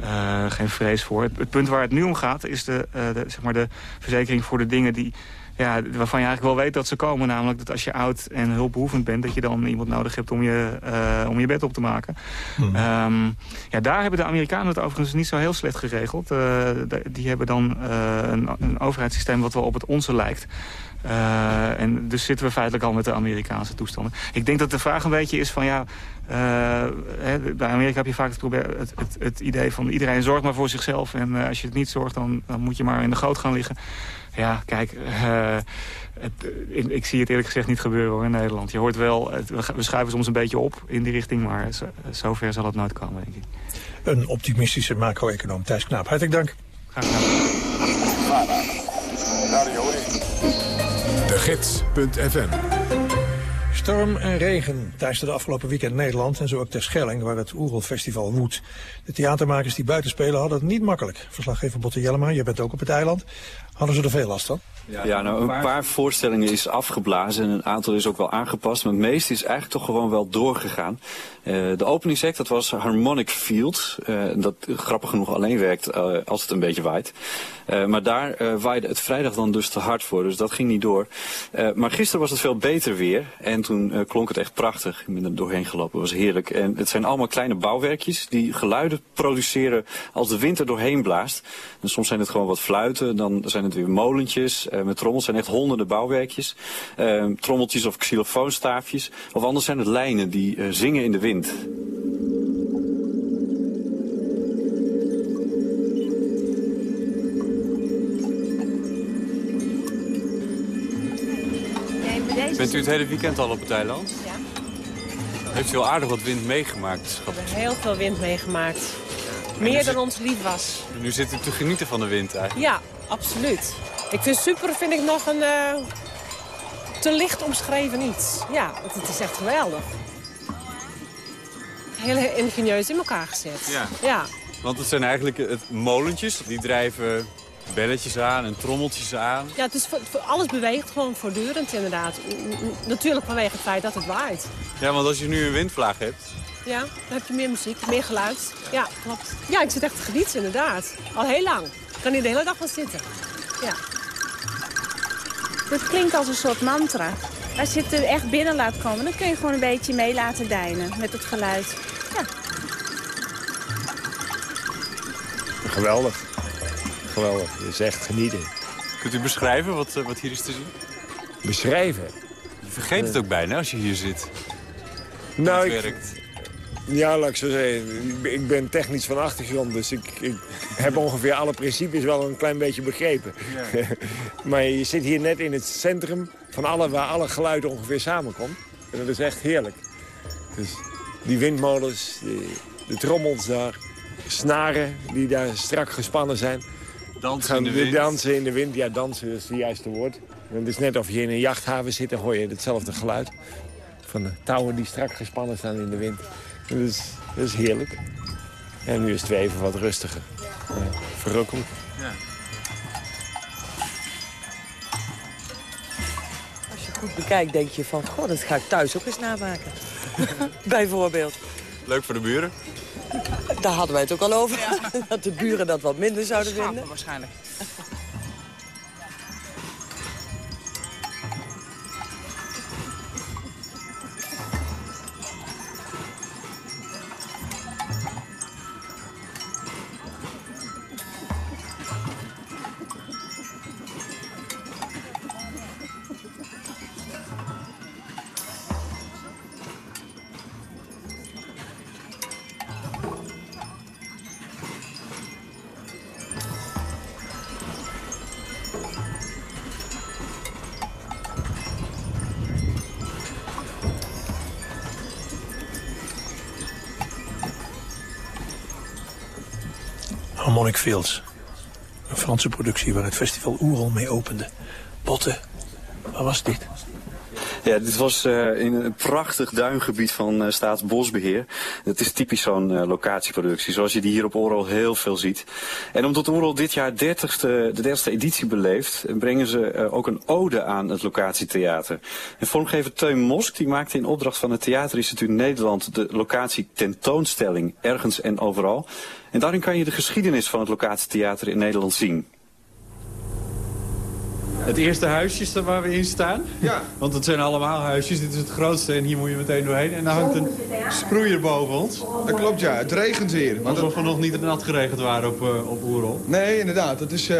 Uh, geen vrees voor. Het, het, punt waar het nu om gaat is de, de, zeg maar de verzekering voor de dingen die ja, waarvan je eigenlijk wel weet dat ze komen. Namelijk dat als je oud en hulpbehoevend bent... dat je dan iemand nodig hebt om je, uh, om je bed op te maken. Hmm. Ehm, ja, daar hebben de Amerikanen het overigens niet zo heel slecht geregeld. Uh, die hebben dan uh, een, een overheidssysteem wat wel op het onze lijkt. En dus zitten we feitelijk al met de Amerikaanse toestanden. Ik denk dat de vraag een beetje is van ja... Bij Amerika heb je vaak het, het, het, het, idee van iedereen zorgt maar voor zichzelf. En als je het niet zorgt, dan, dan, moet je maar in de goot gaan liggen. Ja, kijk, het, ik zie het eerlijk gezegd niet gebeuren hoor, in Nederland. Je hoort wel, we schuiven soms een beetje op in die richting... maar zo, zover zal het nooit komen, denk ik. Een optimistische macro-econoom Thijs Knaap. Hartelijk dank. Graag gedaan. De Gids.fm Storm en regen tijdens de afgelopen weekend Nederland en zo ook ter Schelling, waar het Oerol-festival woedt. De theatermakers die buiten spelen hadden het niet makkelijk. Verslaggever Botte Jellema, je bent ook op het eiland. Hadden ze er veel last van? Ja, nou, een paar voorstellingen is afgeblazen en een aantal is ook wel aangepast. Maar het meeste is eigenlijk toch gewoon wel doorgegaan. Uh, de openingsact, dat was Harmonic Field. Uh, dat grappig genoeg alleen werkt uh, als het een beetje waait. maar daar waaide het vrijdag dan dus te hard voor, dus dat ging niet door. maar gisteren was het veel beter weer en toen klonk het echt prachtig. Ik ben er doorheen gelopen, was heerlijk. En het zijn allemaal kleine bouwwerkjes die geluiden produceren als de wind er doorheen blaast. En soms zijn het gewoon wat fluiten, dan zijn het weer molentjes met trommels. zijn echt honderden bouwwerkjes. trommeltjes of xylofoonstaafjes. Of anders zijn het lijnen die zingen in de wind. Bent u het hele weekend al op het eiland? Ja. Heeft u al aardig wat wind meegemaakt? We hebben heel veel wind meegemaakt. Meer dan ons lief was. Nu zit u te genieten van de wind eigenlijk? Ja, absoluut. Ik vind super vind ik nog een uh, te licht omschreven iets. Ja, het is echt geweldig heel ingenieus in elkaar gezet. Ja. ja. Want het zijn eigenlijk het molentjes, die drijven belletjes aan en trommeltjes aan. Ja, het is, alles beweegt gewoon voortdurend inderdaad. Natuurlijk vanwege het feit dat het waait. Ja, want als je nu een windvlaag hebt... Ja, dan heb je meer muziek, meer geluid. Ja, klopt. Ja, ik zit echt te genieten inderdaad. Al heel lang. Ik kan hier de hele dag van zitten. Ja. Het klinkt als een soort mantra. Als je het er echt binnen laat komen, dan kun je gewoon een beetje mee laten deinen met het geluid. Ja. Geweldig. Geweldig. Het is echt genieten. Kunt u beschrijven wat, eh, wat hier is te zien? Beschrijven? Je vergeet het ook bijna als je hier zit. Nou, ik. Ja, laat ik zo zeggen. Ik ben technisch van achtergrond, dus ik, ik heb ongeveer alle principes wel een klein beetje begrepen. Ja. maar je zit hier net in het centrum van alle, waar alle geluiden ongeveer samenkomt. En dat is echt heerlijk. Dus die windmolens, die, de trommels daar, snaren die daar strak gespannen zijn. Dansen in de wind. Dansen in de wind, ja, dansen is het juiste woord. Het is net of je in een jachthaven zit en hoor je hetzelfde geluid. Van de touwen die strak gespannen staan in de wind. Dat is, dat is heerlijk. En nu is het weer even wat rustiger. Ja, verrukkelijk. Ja. Als je goed bekijkt, denk je van... Goh, dat ga ik thuis ook eens namaken. Bijvoorbeeld. Leuk voor de buren? Daar hadden wij het ook al over. dat de buren dat wat minder zouden vinden. waarschijnlijk. Fields. Een Franse productie waar het festival Oerol mee opende. Botten, waar was dit? Ja, dit was uh, in een prachtig duingebied van uh, Staatsbosbeheer. Het is typisch zo'n uh, locatieproductie, zoals je die hier op Oorlog heel veel ziet. En omdat Oorlog dit jaar 30 de 30ste editie beleeft, brengen ze ook een ode aan het locatietheater. En vormgever Teun Mosk die maakte in opdracht van het Theaterinstituut Nederland de locatie tentoonstelling Ergens en Overal. En daarin kan je de geschiedenis van het locatietheater in Nederland zien. Het eerste huisje is er waar we in staan. Ja. Want het zijn allemaal huisjes. Dit is het grootste en hier moet je meteen doorheen. En daar hangt een sproeier boven ons. Dat klopt, ja. Het regent weer. Want Alsof we nog niet nat geregend waren op, uh, op Oerol. Nee, inderdaad. Dat is uh,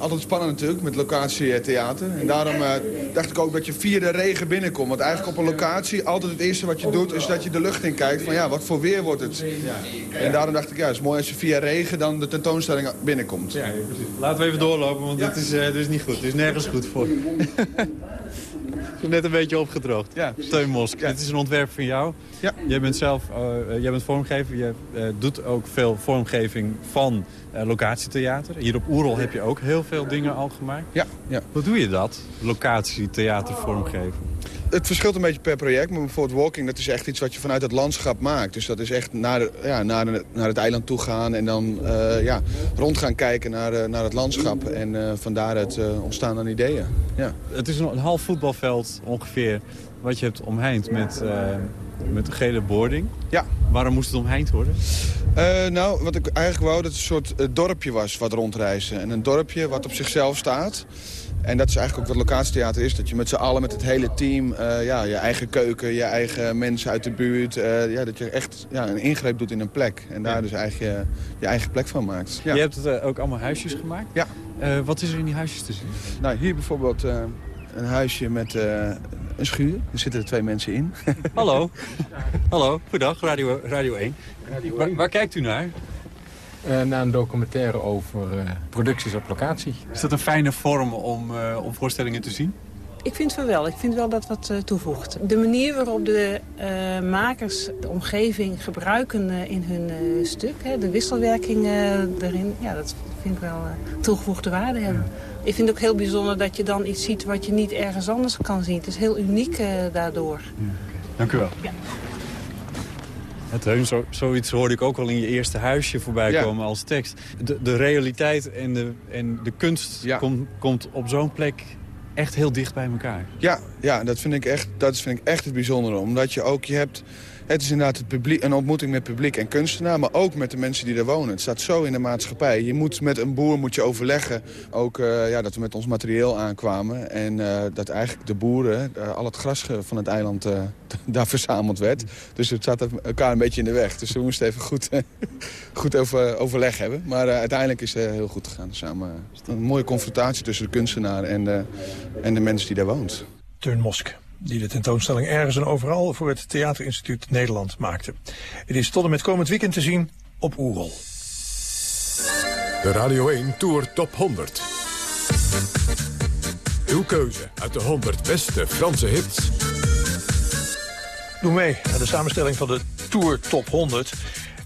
altijd spannend natuurlijk met locatie theater. En daarom uh, dacht ik ook dat je via de regen binnenkomt. Want eigenlijk op een locatie, altijd het eerste wat je doet... is dat je de lucht in kijkt van ja, wat voor weer wordt het. Ja. En daarom dacht ik, ja, het is mooi als je via regen dan de tentoonstelling binnenkomt. Ja, precies. Laten we even doorlopen, want ja. dit, is, dit is niet goed. Dit is nergens goed voor. net een beetje opgedroogd. Ja, Teun Mosk, ja. dit is een ontwerp van jou. Ja. Jij bent zelf uh, jij bent vormgever. Je uh, doet ook veel vormgeving van uh, locatietheater. Hier op Oerol heb je ook heel veel dingen al gemaakt. Ja. ja. Hoe doe je dat, locatietheater vormgeven? Het verschilt een beetje per project. Maar bijvoorbeeld walking, dat is echt iets wat je vanuit het landschap maakt. Dus dat is echt naar, de, ja, naar, de, naar het eiland toe gaan en dan uh, ja, rond gaan kijken naar, uh, naar het landschap. En uh, van daaruit ontstaan dan ideeën. Ja. Het is een half voetbalveld ongeveer wat je hebt omheind met, met een gele boarding. Ja. Waarom moest het omheind worden? Uh, nou, wat ik eigenlijk wou, dat het een soort uh, dorpje was wat rondreizen. En een dorpje wat op zichzelf staat. En dat is eigenlijk ook wat locatietheater is. Dat je met z'n allen, met het hele team, uh, ja, je eigen keuken, je eigen mensen uit de buurt... ja, dat je echt ja, een ingreep doet in een plek. En daar ja. dus eigenlijk je, je, eigen plek van maakt. Ja. Je hebt het ook allemaal huisjes gemaakt? Ja. wat is er in die huisjes te zien? Nou, hier bijvoorbeeld een huisje met een schuur. Er zitten er twee mensen in. Hallo. Hallo, goedendag, Radio, Radio 1. Radio 1. Waar, waar, kijkt u naar? Uh, naar een documentaire over uh, producties op locatie. Is dat een fijne vorm om, uh, om voorstellingen te zien? Ik vind van wel. Ik vind wel dat wat toevoegt. De manier waarop de makers de omgeving gebruiken in hun stuk... Hè, de wisselwerking erin, ja, dat vind ik wel toegevoegde waarde hebben. Ik vind het ook heel bijzonder dat je dan iets ziet wat je niet ergens anders kan zien. Het is heel uniek uh, daardoor. Ja. Dank u wel. Ja. Het heun, zo, zoiets hoorde ik ook al in je eerste huisje voorbij ja. komen als tekst. De, de realiteit en de, en de kunst ja. kom, komt op zo'n plek echt heel dicht bij elkaar. Ja, ja dat, vind ik echt, dat vind ik echt het bijzondere. Omdat je ook, je hebt... Het is inderdaad het publiek, een ontmoeting met publiek en kunstenaar... maar ook met de mensen die er wonen. Het staat zo in de maatschappij. Je moet met een boer moet je overleggen. Ook uh, ja, dat we met ons materieel aankwamen. En uh, dat eigenlijk de boeren, uh, al het gras van het eiland daar verzameld werd. Dus het zat elkaar een beetje in de weg. Dus we moesten even goed, goed over, overleg hebben. Maar uiteindelijk is het heel goed gegaan. Samen een mooie confrontatie tussen de kunstenaar en en de mensen die daar woont. Teun Mosk die de tentoonstelling ergens en overal voor het Theaterinstituut Nederland maakte. Het is tot en met komend weekend te zien op Oerol. De Radio 1 Tour Top 100. Uw keuze uit de 100 beste Franse hits. Doe mee aan de samenstelling van de Tour Top 100.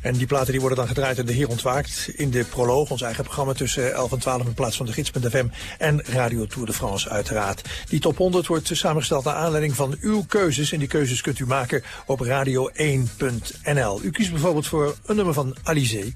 En die platen die worden dan gedraaid in de Heer Ontwaakt. In de proloog, ons eigen programma tussen 11 en 12 in plaats van de gids.fm. En Radio Tour de France uiteraard. Die top 100 wordt samengesteld naar aanleiding van uw keuzes. En die keuzes kunt u maken op radio1.nl. U kiest bijvoorbeeld voor een nummer van Alizé.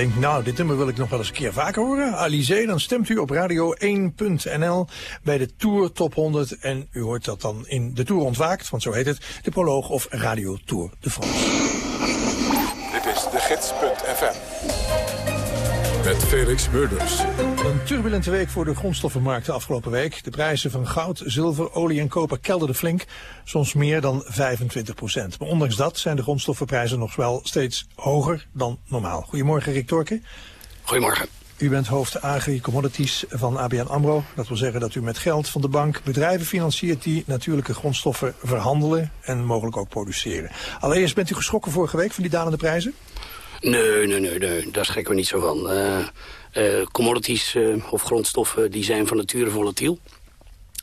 Denkt, nou, dit nummer wil ik nog wel eens een keer vaker horen, Alizé, dan stemt u op radio1.nl bij de Tour Top 100. En u hoort dat dan in de Tour ontwaakt, want zo heet het, de proloog of Radio Tour de France. Dit is de gids.fm. Met Felix Murders. Een turbulente week voor de grondstoffenmarkt de afgelopen week. De prijzen van goud, zilver, olie en koper kelderden flink. Soms meer dan 25 procent. Maar ondanks dat zijn de grondstoffenprijzen nog wel steeds hoger dan normaal. Goedemorgen Rick Torke. Goedemorgen. U bent hoofd Agri Commodities van ABN AMRO. Dat wil zeggen dat u met geld van de bank bedrijven financiert... die natuurlijke grondstoffen verhandelen en mogelijk ook produceren. Allereerst bent u geschrokken vorige week van die dalende prijzen? Nee, nee, nee, nee. daar schrikken we niet zo van. Uh, commodities uh, of grondstoffen die zijn van nature volatiel.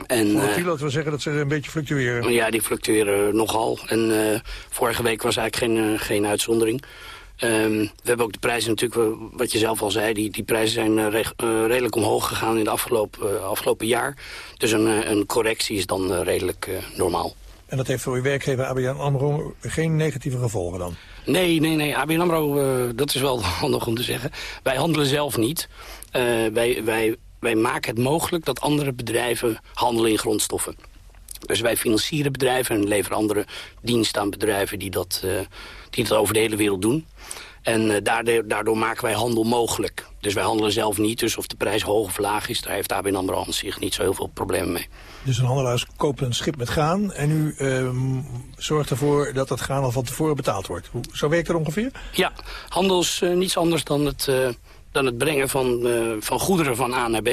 En, volatiel, dat wil zeggen dat ze een beetje fluctueren? Ja, die fluctueren nogal. En vorige week was eigenlijk geen, geen uitzondering. Um, we hebben ook de prijzen natuurlijk, wat je zelf al zei... die, die prijzen zijn re redelijk omhoog gegaan in het afgelopen, afgelopen jaar. Dus een, een correctie is dan redelijk normaal. En dat heeft voor uw werkgever ABN AMRO geen negatieve gevolgen dan? Nee, nee, nee. ABN AMRO, uh, dat is wel handig om te zeggen. Wij handelen zelf niet. Uh, wij, wij, wij maken het mogelijk dat andere bedrijven handelen in grondstoffen. Dus wij financieren bedrijven en leveren andere diensten aan bedrijven die dat, uh, die dat over de hele wereld doen. En daardoor, daardoor maken wij handel mogelijk. Dus wij handelen zelf niet. Dus of de prijs hoog of laag is, daar heeft ABN AMRO aan zich niet zo heel veel problemen mee. Dus een handelaar koopt een schip met graan en u uh, zorgt ervoor dat dat graan al van tevoren betaald wordt. Hoe, zo werkt dat ongeveer? Ja, handel is uh, niets anders dan het, uh, dan het brengen van, van goederen van A naar B.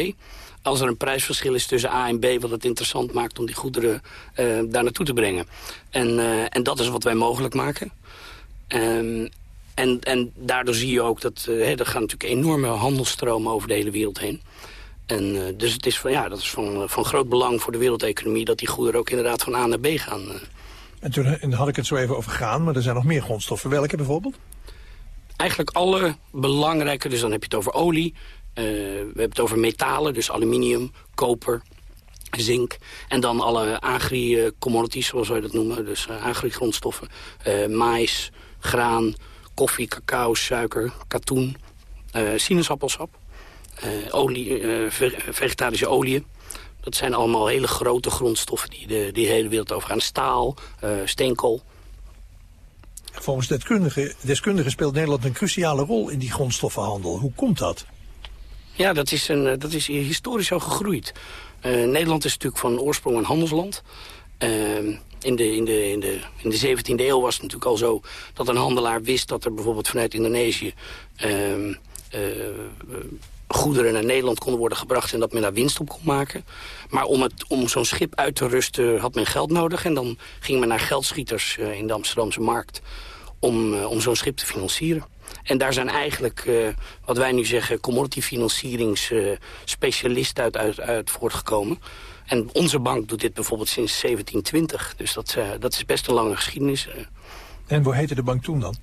Als er een prijsverschil is tussen A en B, wat het interessant maakt om die goederen daar naartoe te brengen. En, en dat is wat wij mogelijk maken. Um, en, en daardoor zie je ook dat er gaan natuurlijk enorme handelstromen over de hele wereld heen. En, uh, dus het is, van, ja, dat is van, van groot belang voor de wereldeconomie... dat die goederen ook inderdaad van A naar B gaan. uh. En toen had ik het zo even over gaan, maar er zijn nog meer grondstoffen. Welke bijvoorbeeld? Eigenlijk alle belangrijke, dus dan heb je het over olie... Uh, we hebben het over metalen, dus aluminium, koper, zink. En dan alle agri-commodities, zoals wij dat noemen. Dus agri-grondstoffen, mais, graan, koffie, cacao, suiker, katoen, sinaasappelsap. Uh, olie, uh, vegetarische oliën. Dat zijn allemaal hele grote grondstoffen die de, die de hele wereld overgaan. Staal, steenkool. Volgens deskundigen, deskundigen speelt Nederland een cruciale rol in die grondstoffenhandel. Hoe komt dat? Ja, dat is, een, dat is historisch zo gegroeid. Nederland is natuurlijk van oorsprong een handelsland. In de, in, de, in, de, in de 17e eeuw was het natuurlijk al zo dat een handelaar wist dat er bijvoorbeeld vanuit Indonesië goederen naar Nederland konden worden gebracht... en dat men daar winst op kon maken. Maar om, om zo'n schip uit te rusten had men geld nodig. En dan ging men naar geldschieters uh, in de Amsterdamse markt... om, uh, om zo'n schip te financieren. En daar zijn eigenlijk, wat wij nu zeggen, commodity financieringsspecialisten uit, uit voortgekomen. En onze bank doet dit bijvoorbeeld sinds 1720. Dus dat, dat is best een lange geschiedenis. En hoe heette de bank toen dan?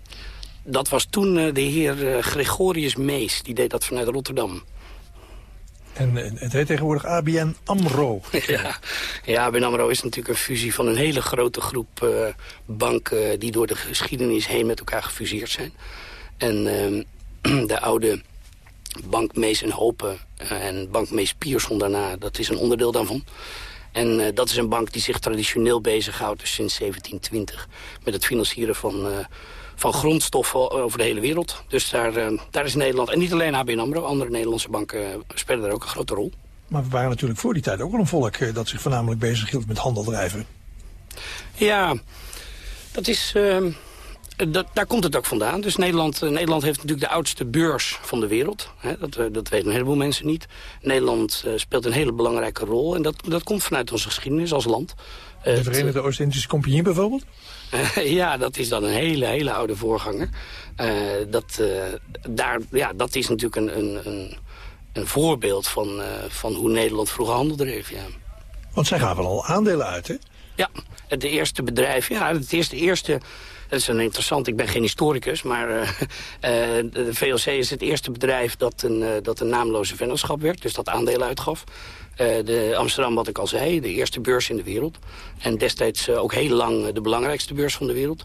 Dat was toen uh, de heer Gregorius Mees. Die deed dat vanuit Rotterdam. En het heet tegenwoordig ABN AMRO. ja. ja, ABN AMRO is natuurlijk een fusie van een hele grote groep banken... die door de geschiedenis heen met elkaar gefuseerd zijn. En ehm, de oude Bank Mees en Hopen en Bank Mees Pierson daarna... dat is een onderdeel daarvan. En dat is een bank die zich traditioneel bezighoudt... dus sinds 1720 met het financieren van van grondstoffen over de hele wereld. Dus daar, uh, daar is Nederland, en niet alleen ABN AMRO... andere Nederlandse banken spelen daar ook een grote rol. Maar we waren natuurlijk voor die tijd ook wel een volk... Dat zich voornamelijk bezig hield met handel drijven. Ja, dat is... Dat, daar komt het ook vandaan. Dus Nederland, Nederland heeft natuurlijk de oudste beurs van de wereld. Hè, dat, dat weten een heleboel mensen niet. Nederland speelt een hele belangrijke rol. En dat, dat komt vanuit onze geschiedenis als land. De Verenigde Oost-Indische Compagnie bijvoorbeeld? ja, dat is dan een hele, hele oude voorganger. Uh, dat, uh, daar, ja, dat is natuurlijk een, een, een, een voorbeeld van, uh, van hoe Nederland vroeger handel dreef. Ja. Want zij gaven al aandelen uit, hè? Ja, het eerste bedrijf, ja, het eerste, eerste dat is een interessant, ik ben geen historicus, maar uh, uh, de VLC is het eerste bedrijf dat een, uh, dat een naamloze vennootschap werd, dus dat aandelen uitgaf. de Amsterdam, wat ik al zei, de eerste beurs in de wereld. En destijds ook heel lang de belangrijkste beurs van de wereld.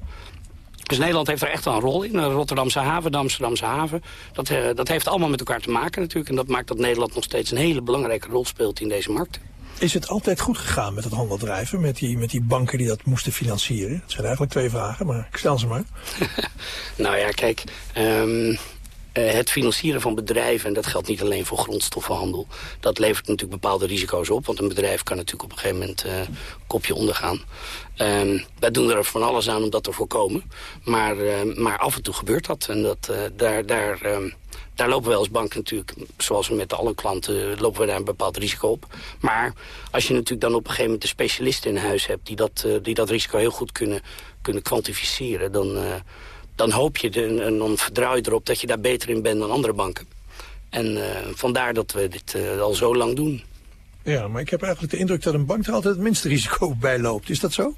Dus Nederland heeft er echt wel een rol in. Rotterdamse haven, de Amsterdamse haven. Dat, eh, dat heeft allemaal met elkaar te maken natuurlijk. En dat maakt dat Nederland nog steeds een hele belangrijke rol speelt in deze markt. Is het altijd goed gegaan met het handeldrijven, met die, met die banken die dat moesten financieren? Dat zijn eigenlijk twee vragen, maar ik stel ze maar. nou ja, kijk, um, uh, het financieren van bedrijven... en dat geldt niet alleen voor grondstoffenhandel... dat levert natuurlijk bepaalde risico's op. Want een bedrijf kan natuurlijk op een gegeven moment uh, kopje ondergaan. Um, wij doen er van alles aan om dat te voorkomen. Maar, uh, maar af en toe gebeurt dat. En dat, daar, daar, um, daar lopen we als bank natuurlijk, zoals we met alle klanten... lopen we daar een bepaald risico op. Maar als je natuurlijk dan op een gegeven moment de specialisten in huis hebt... die dat, die dat risico heel goed kunnen, kunnen kwantificeren... dan dan hoop je en dan vertrouw je erop dat je daar beter in bent dan andere banken. En uh, vandaar dat we dit al zo lang doen. Ja, maar ik heb eigenlijk de indruk dat een bank er altijd het minste risico bij loopt. Is dat zo?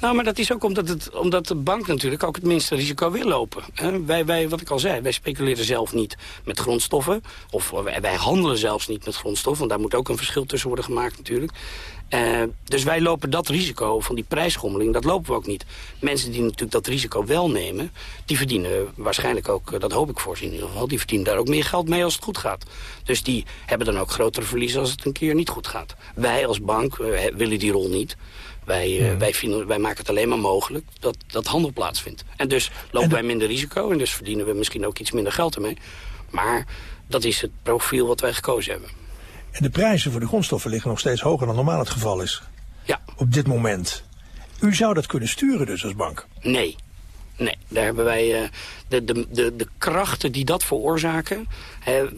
Nou, maar dat is ook omdat, het, omdat de bank natuurlijk ook het minste risico wil lopen. Wij, wij, wat ik al zei, wij speculeren zelf niet met grondstoffen. Of wij, handelen zelfs niet met grondstoffen. Want daar moet ook een verschil tussen worden gemaakt natuurlijk. Uh, dus wij lopen dat risico van die prijsschommeling, dat lopen we ook niet. Mensen die natuurlijk dat risico wel nemen, die verdienen waarschijnlijk ook, eh, dat hoop ik voor ze in ieder geval, die verdienen daar ook meer geld mee als het goed gaat. Dus die hebben dan ook grotere verliezen als het een keer niet goed gaat. Wij als bank uh, willen die rol niet. Wij, uh, wij, vinden, wij maken het alleen maar mogelijk dat, dat handel plaatsvindt. En dus lopen wij minder risico en dus verdienen we misschien ook iets minder geld ermee. Maar dat is het profiel wat wij gekozen hebben. En de prijzen voor de grondstoffen liggen nog steeds hoger dan normaal het geval is. Ja. Op dit moment. U zou dat kunnen sturen dus als bank? Nee. Nee, daar hebben wij uh, de, de, de, de krachten die dat veroorzaken. Hè,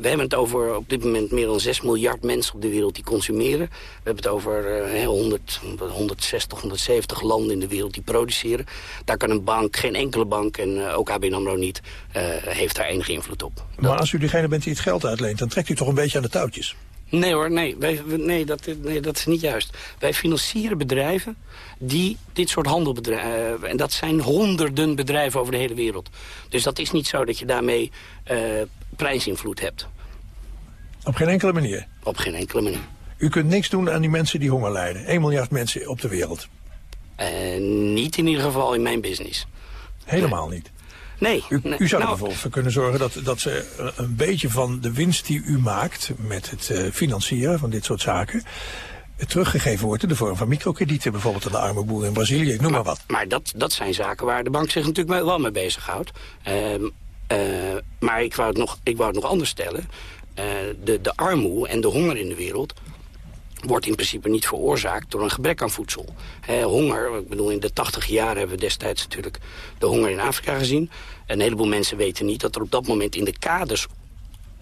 we hebben het over op dit moment meer dan 6 miljard mensen op de wereld die consumeren. We hebben het over uh, 100, 160, 170 landen in de wereld die produceren. Daar kan een bank, geen enkele bank en uh, ook ABN AMRO niet, uh, heeft daar enige invloed op. Maar als u degene bent die het geld uitleent, dan trekt u toch een beetje aan de touwtjes? Nee hoor, nee, wij, nee, dat, nee, dat is niet juist. Wij financieren bedrijven die dit soort handelbedrijven... Uh, en dat zijn honderden bedrijven over de hele wereld. Dus dat is niet zo dat je daarmee uh, prijsinvloed hebt. Op geen enkele manier? Op geen enkele manier. U kunt niks doen aan die mensen die honger lijden. 1 miljard mensen op de wereld. Uh, niet in ieder geval in mijn business. Helemaal nee. niet? Nee. U, nee. u zou er nou, bijvoorbeeld voor kunnen zorgen dat, dat ze een beetje van de winst die u maakt... met het uh, financieren van dit soort zaken teruggegeven wordt in de vorm van microkredieten. Bijvoorbeeld aan de arme boer in Brazilië, ik noem maar, maar wat. Maar dat, dat zijn zaken waar de bank zich natuurlijk wel mee bezighoudt. Uh, maar ik wou het nog, ik wou het nog anders stellen. Uh, de, de armoede en de honger in de wereld wordt in principe niet veroorzaakt door een gebrek aan voedsel. He, honger, ik bedoel in de tachtig jaar hebben we destijds natuurlijk de honger in Afrika gezien. Een heleboel mensen weten niet dat er op dat moment in de kaders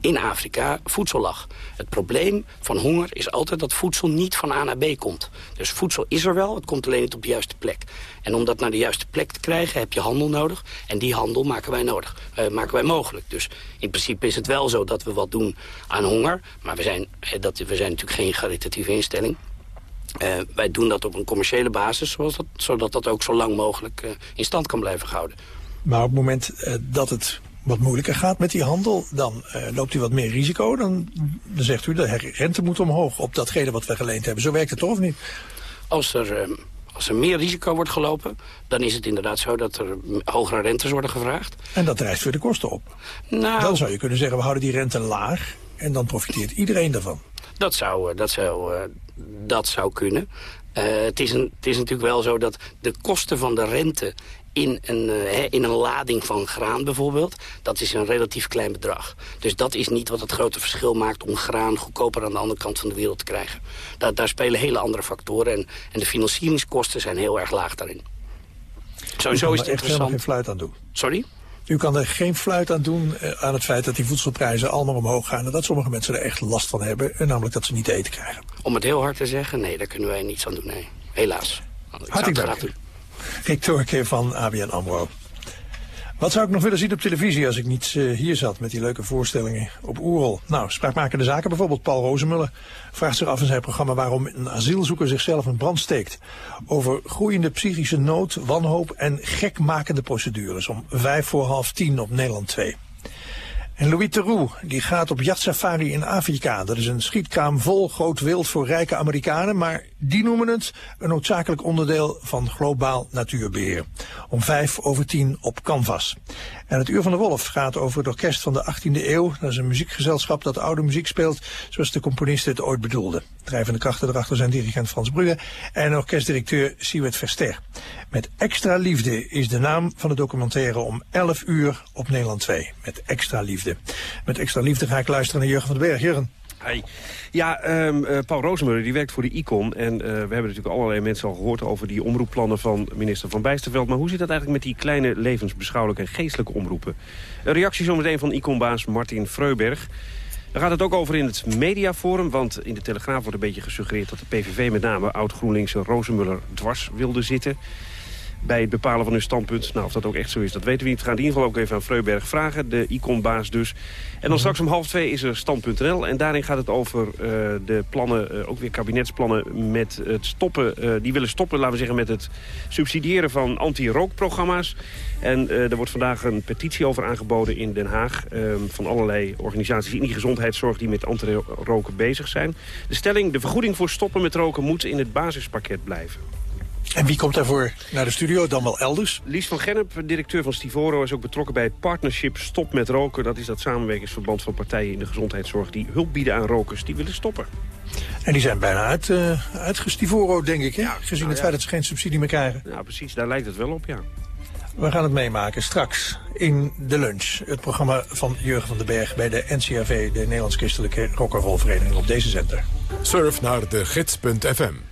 in Afrika voedsel lag. Het probleem van honger is altijd dat voedsel niet van A naar B komt. Dus voedsel is er wel, het komt alleen niet op de juiste plek. En om dat naar de juiste plek te krijgen heb je handel nodig. En die handel maken wij nodig, uh, maken wij mogelijk. Dus in principe is het wel zo dat we wat doen aan honger. Maar we zijn, dat, we zijn natuurlijk geen caritatieve instelling. Uh, wij doen dat op een commerciële basis, zoals dat, zodat dat ook zo lang mogelijk in stand kan blijven gehouden. Maar op het moment uh, dat het wat moeilijker gaat met die handel, dan uh, loopt u wat meer risico. Dan, dan zegt u, de rente moet omhoog op datgene wat we geleend hebben. Zo werkt het toch of niet? Als er, uh, als er meer risico wordt gelopen, dan is het inderdaad zo dat er hogere rentes worden gevraagd. En dat drijft weer de kosten op. Nou, dan zou je kunnen zeggen, we houden die rente laag en dan profiteert iedereen daarvan. Dat zou, dat zou, uh, dat zou kunnen. Het, is een, het is natuurlijk wel zo dat de kosten van de rente in een, uh, in een lading van graan bijvoorbeeld, dat is een relatief klein bedrag. Dus dat is niet wat het grote verschil maakt om graan goedkoper aan de andere kant van de wereld te krijgen. Da daar spelen hele andere factoren en, en de financieringskosten zijn heel erg laag daarin. Sowieso is het interessant. geen fluit aan doen. Sorry? U kan er geen fluit aan doen uh, aan het feit dat die voedselprijzen allemaal omhoog gaan... en dat sommige mensen er echt last van hebben, en namelijk dat ze niet te eten krijgen. Om het heel hard te zeggen, nee, daar kunnen wij niets aan doen, nee. Helaas. Hartelijk dank. Rick Torke van ABN AMRO. Wat zou ik nog willen zien op televisie als ik niet uh, hier zat met die leuke voorstellingen op Oerol? Nou, spraakmakende zaken bijvoorbeeld. Paul Rozemuller vraagt zich af in zijn programma waarom een asielzoeker zichzelf een brand steekt. Over groeiende psychische nood, wanhoop en gekmakende procedures om vijf voor half tien op Nederland 2. En Louis Theroux die gaat op jachtsafari in Afrika. Dat is een schietkraam vol groot wild voor rijke Amerikanen, maar die noemen het een noodzakelijk onderdeel van globaal natuurbeheer. Om vijf over tien op Canvas. En het Uur van de Wolf gaat over het orkest van de 18e eeuw. Dat is een muziekgezelschap dat oude muziek speelt zoals de componisten het ooit bedoelden. Drijvende krachten erachter zijn dirigent Frans Brugge en orkestdirecteur Siewert Verster. Met extra liefde is de naam van de documentaire om 11 uur op Nederland 2. Met extra liefde. Met extra liefde ga ik luisteren naar Jurgen van den Berg. Jurgen. Ja, um, Paul Rozenmuller die werkt voor de ICON. En uh, we hebben natuurlijk allerlei mensen al gehoord over die omroepplannen van minister Van Bijsterveld. Maar hoe zit dat eigenlijk met die kleine levensbeschouwelijke en geestelijke omroepen? Een reactie zometeen van ICON-baas Martin Freuberg. Daar gaat het ook over in het mediaforum, want in de Telegraaf wordt een beetje gesuggereerd dat de PVV met name oud-GroenLinkse Rozenmuller dwars wilde zitten bij het bepalen van hun standpunt. Nou, of dat ook echt zo is, dat weten we niet. We gaan in ieder geval ook even aan Freuberg vragen, de Icon-baas dus. En dan straks om half twee is er stand.nl. En daarin gaat het over uh, de plannen, uh, ook weer kabinetsplannen met het stoppen. Uh, die willen stoppen, laten we zeggen, met het subsidiëren van anti-rookprogramma's. En er wordt vandaag een petitie over aangeboden in Den Haag... van allerlei organisaties in die gezondheidszorg die met anti-roken bezig zijn. De stelling, de vergoeding voor stoppen met roken moet in het basispakket blijven. En wie komt daarvoor naar de studio, dan wel elders? Lies van Gennep, directeur van Stivoro, is ook betrokken bij het partnership Stop met Roken. Dat is dat samenwerkingsverband van partijen in de gezondheidszorg... die hulp bieden aan rokers die willen stoppen. En die zijn bijna uit, uh, uitgestivoro, denk ik, hè? Ja, gezien nou het feit dat ze geen subsidie meer krijgen. Ja, precies, daar lijkt het wel op, ja. We gaan het meemaken straks in De Lunch. Het programma van Jurgen van den Berg bij de NCRV... de Nederlands Christelijke Rock'n'Roll op deze zender. Surf naar de gids.fm.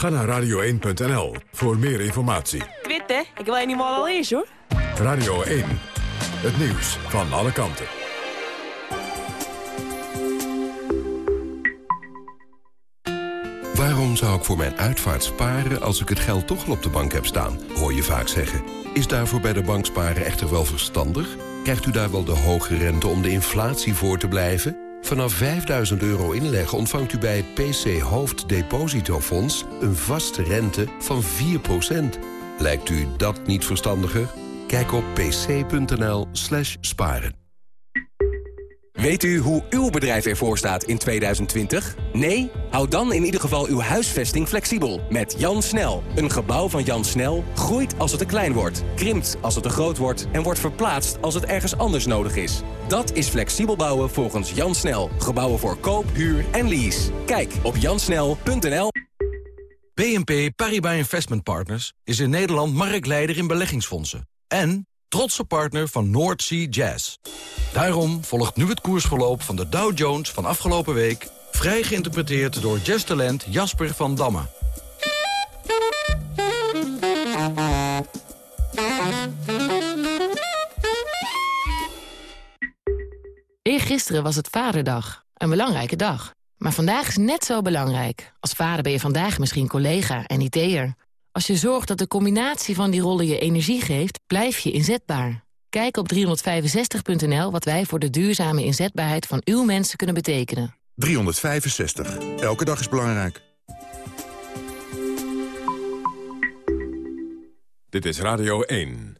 Ga naar radio1.nl voor meer informatie. Twitter? Ik wil niet al eens, hoor. Radio 1. Het nieuws van alle kanten. Waarom zou ik voor mijn uitvaart sparen als ik het geld toch al op de bank heb staan? Hoor je vaak zeggen. Is daarvoor bij de bank sparen echter wel verstandig? Krijgt u daar wel de hoge rente om de inflatie voor te blijven? Vanaf 5000 euro inleg ontvangt u bij het PC Hoofddepositofonds... een vaste rente van 4%. Lijkt u dat niet verstandiger? Kijk op pc.nl slash sparen. Weet u hoe uw bedrijf ervoor staat in 2020? Nee? Houd dan in ieder geval uw huisvesting flexibel. Met Jan Snel. Een gebouw van Jan Snel groeit als het te klein wordt. Krimpt als het te groot wordt. En wordt verplaatst als het ergens anders nodig is. Dat is flexibel bouwen volgens Jan Snel. Gebouwen voor koop, huur en lease. Kijk op jansnel.nl BNP Paribas Investment Partners is in Nederland marktleider in beleggingsfondsen. En trotse partner van North Sea Jazz. Daarom volgt nu het koersverloop van de Dow Jones van afgelopen week... vrij geïnterpreteerd door jazztalent Jasper van Damme. Eergisteren was het Vaderdag. Een belangrijke dag. Maar vandaag is net zo belangrijk. Als vader ben je vandaag misschien collega en IT'er. Als je zorgt dat de combinatie van die rollen je energie geeft, blijf je inzetbaar. Kijk op 365.nl wat wij voor de duurzame inzetbaarheid van uw mensen kunnen betekenen. 365. Elke dag is belangrijk. Dit is Radio 1.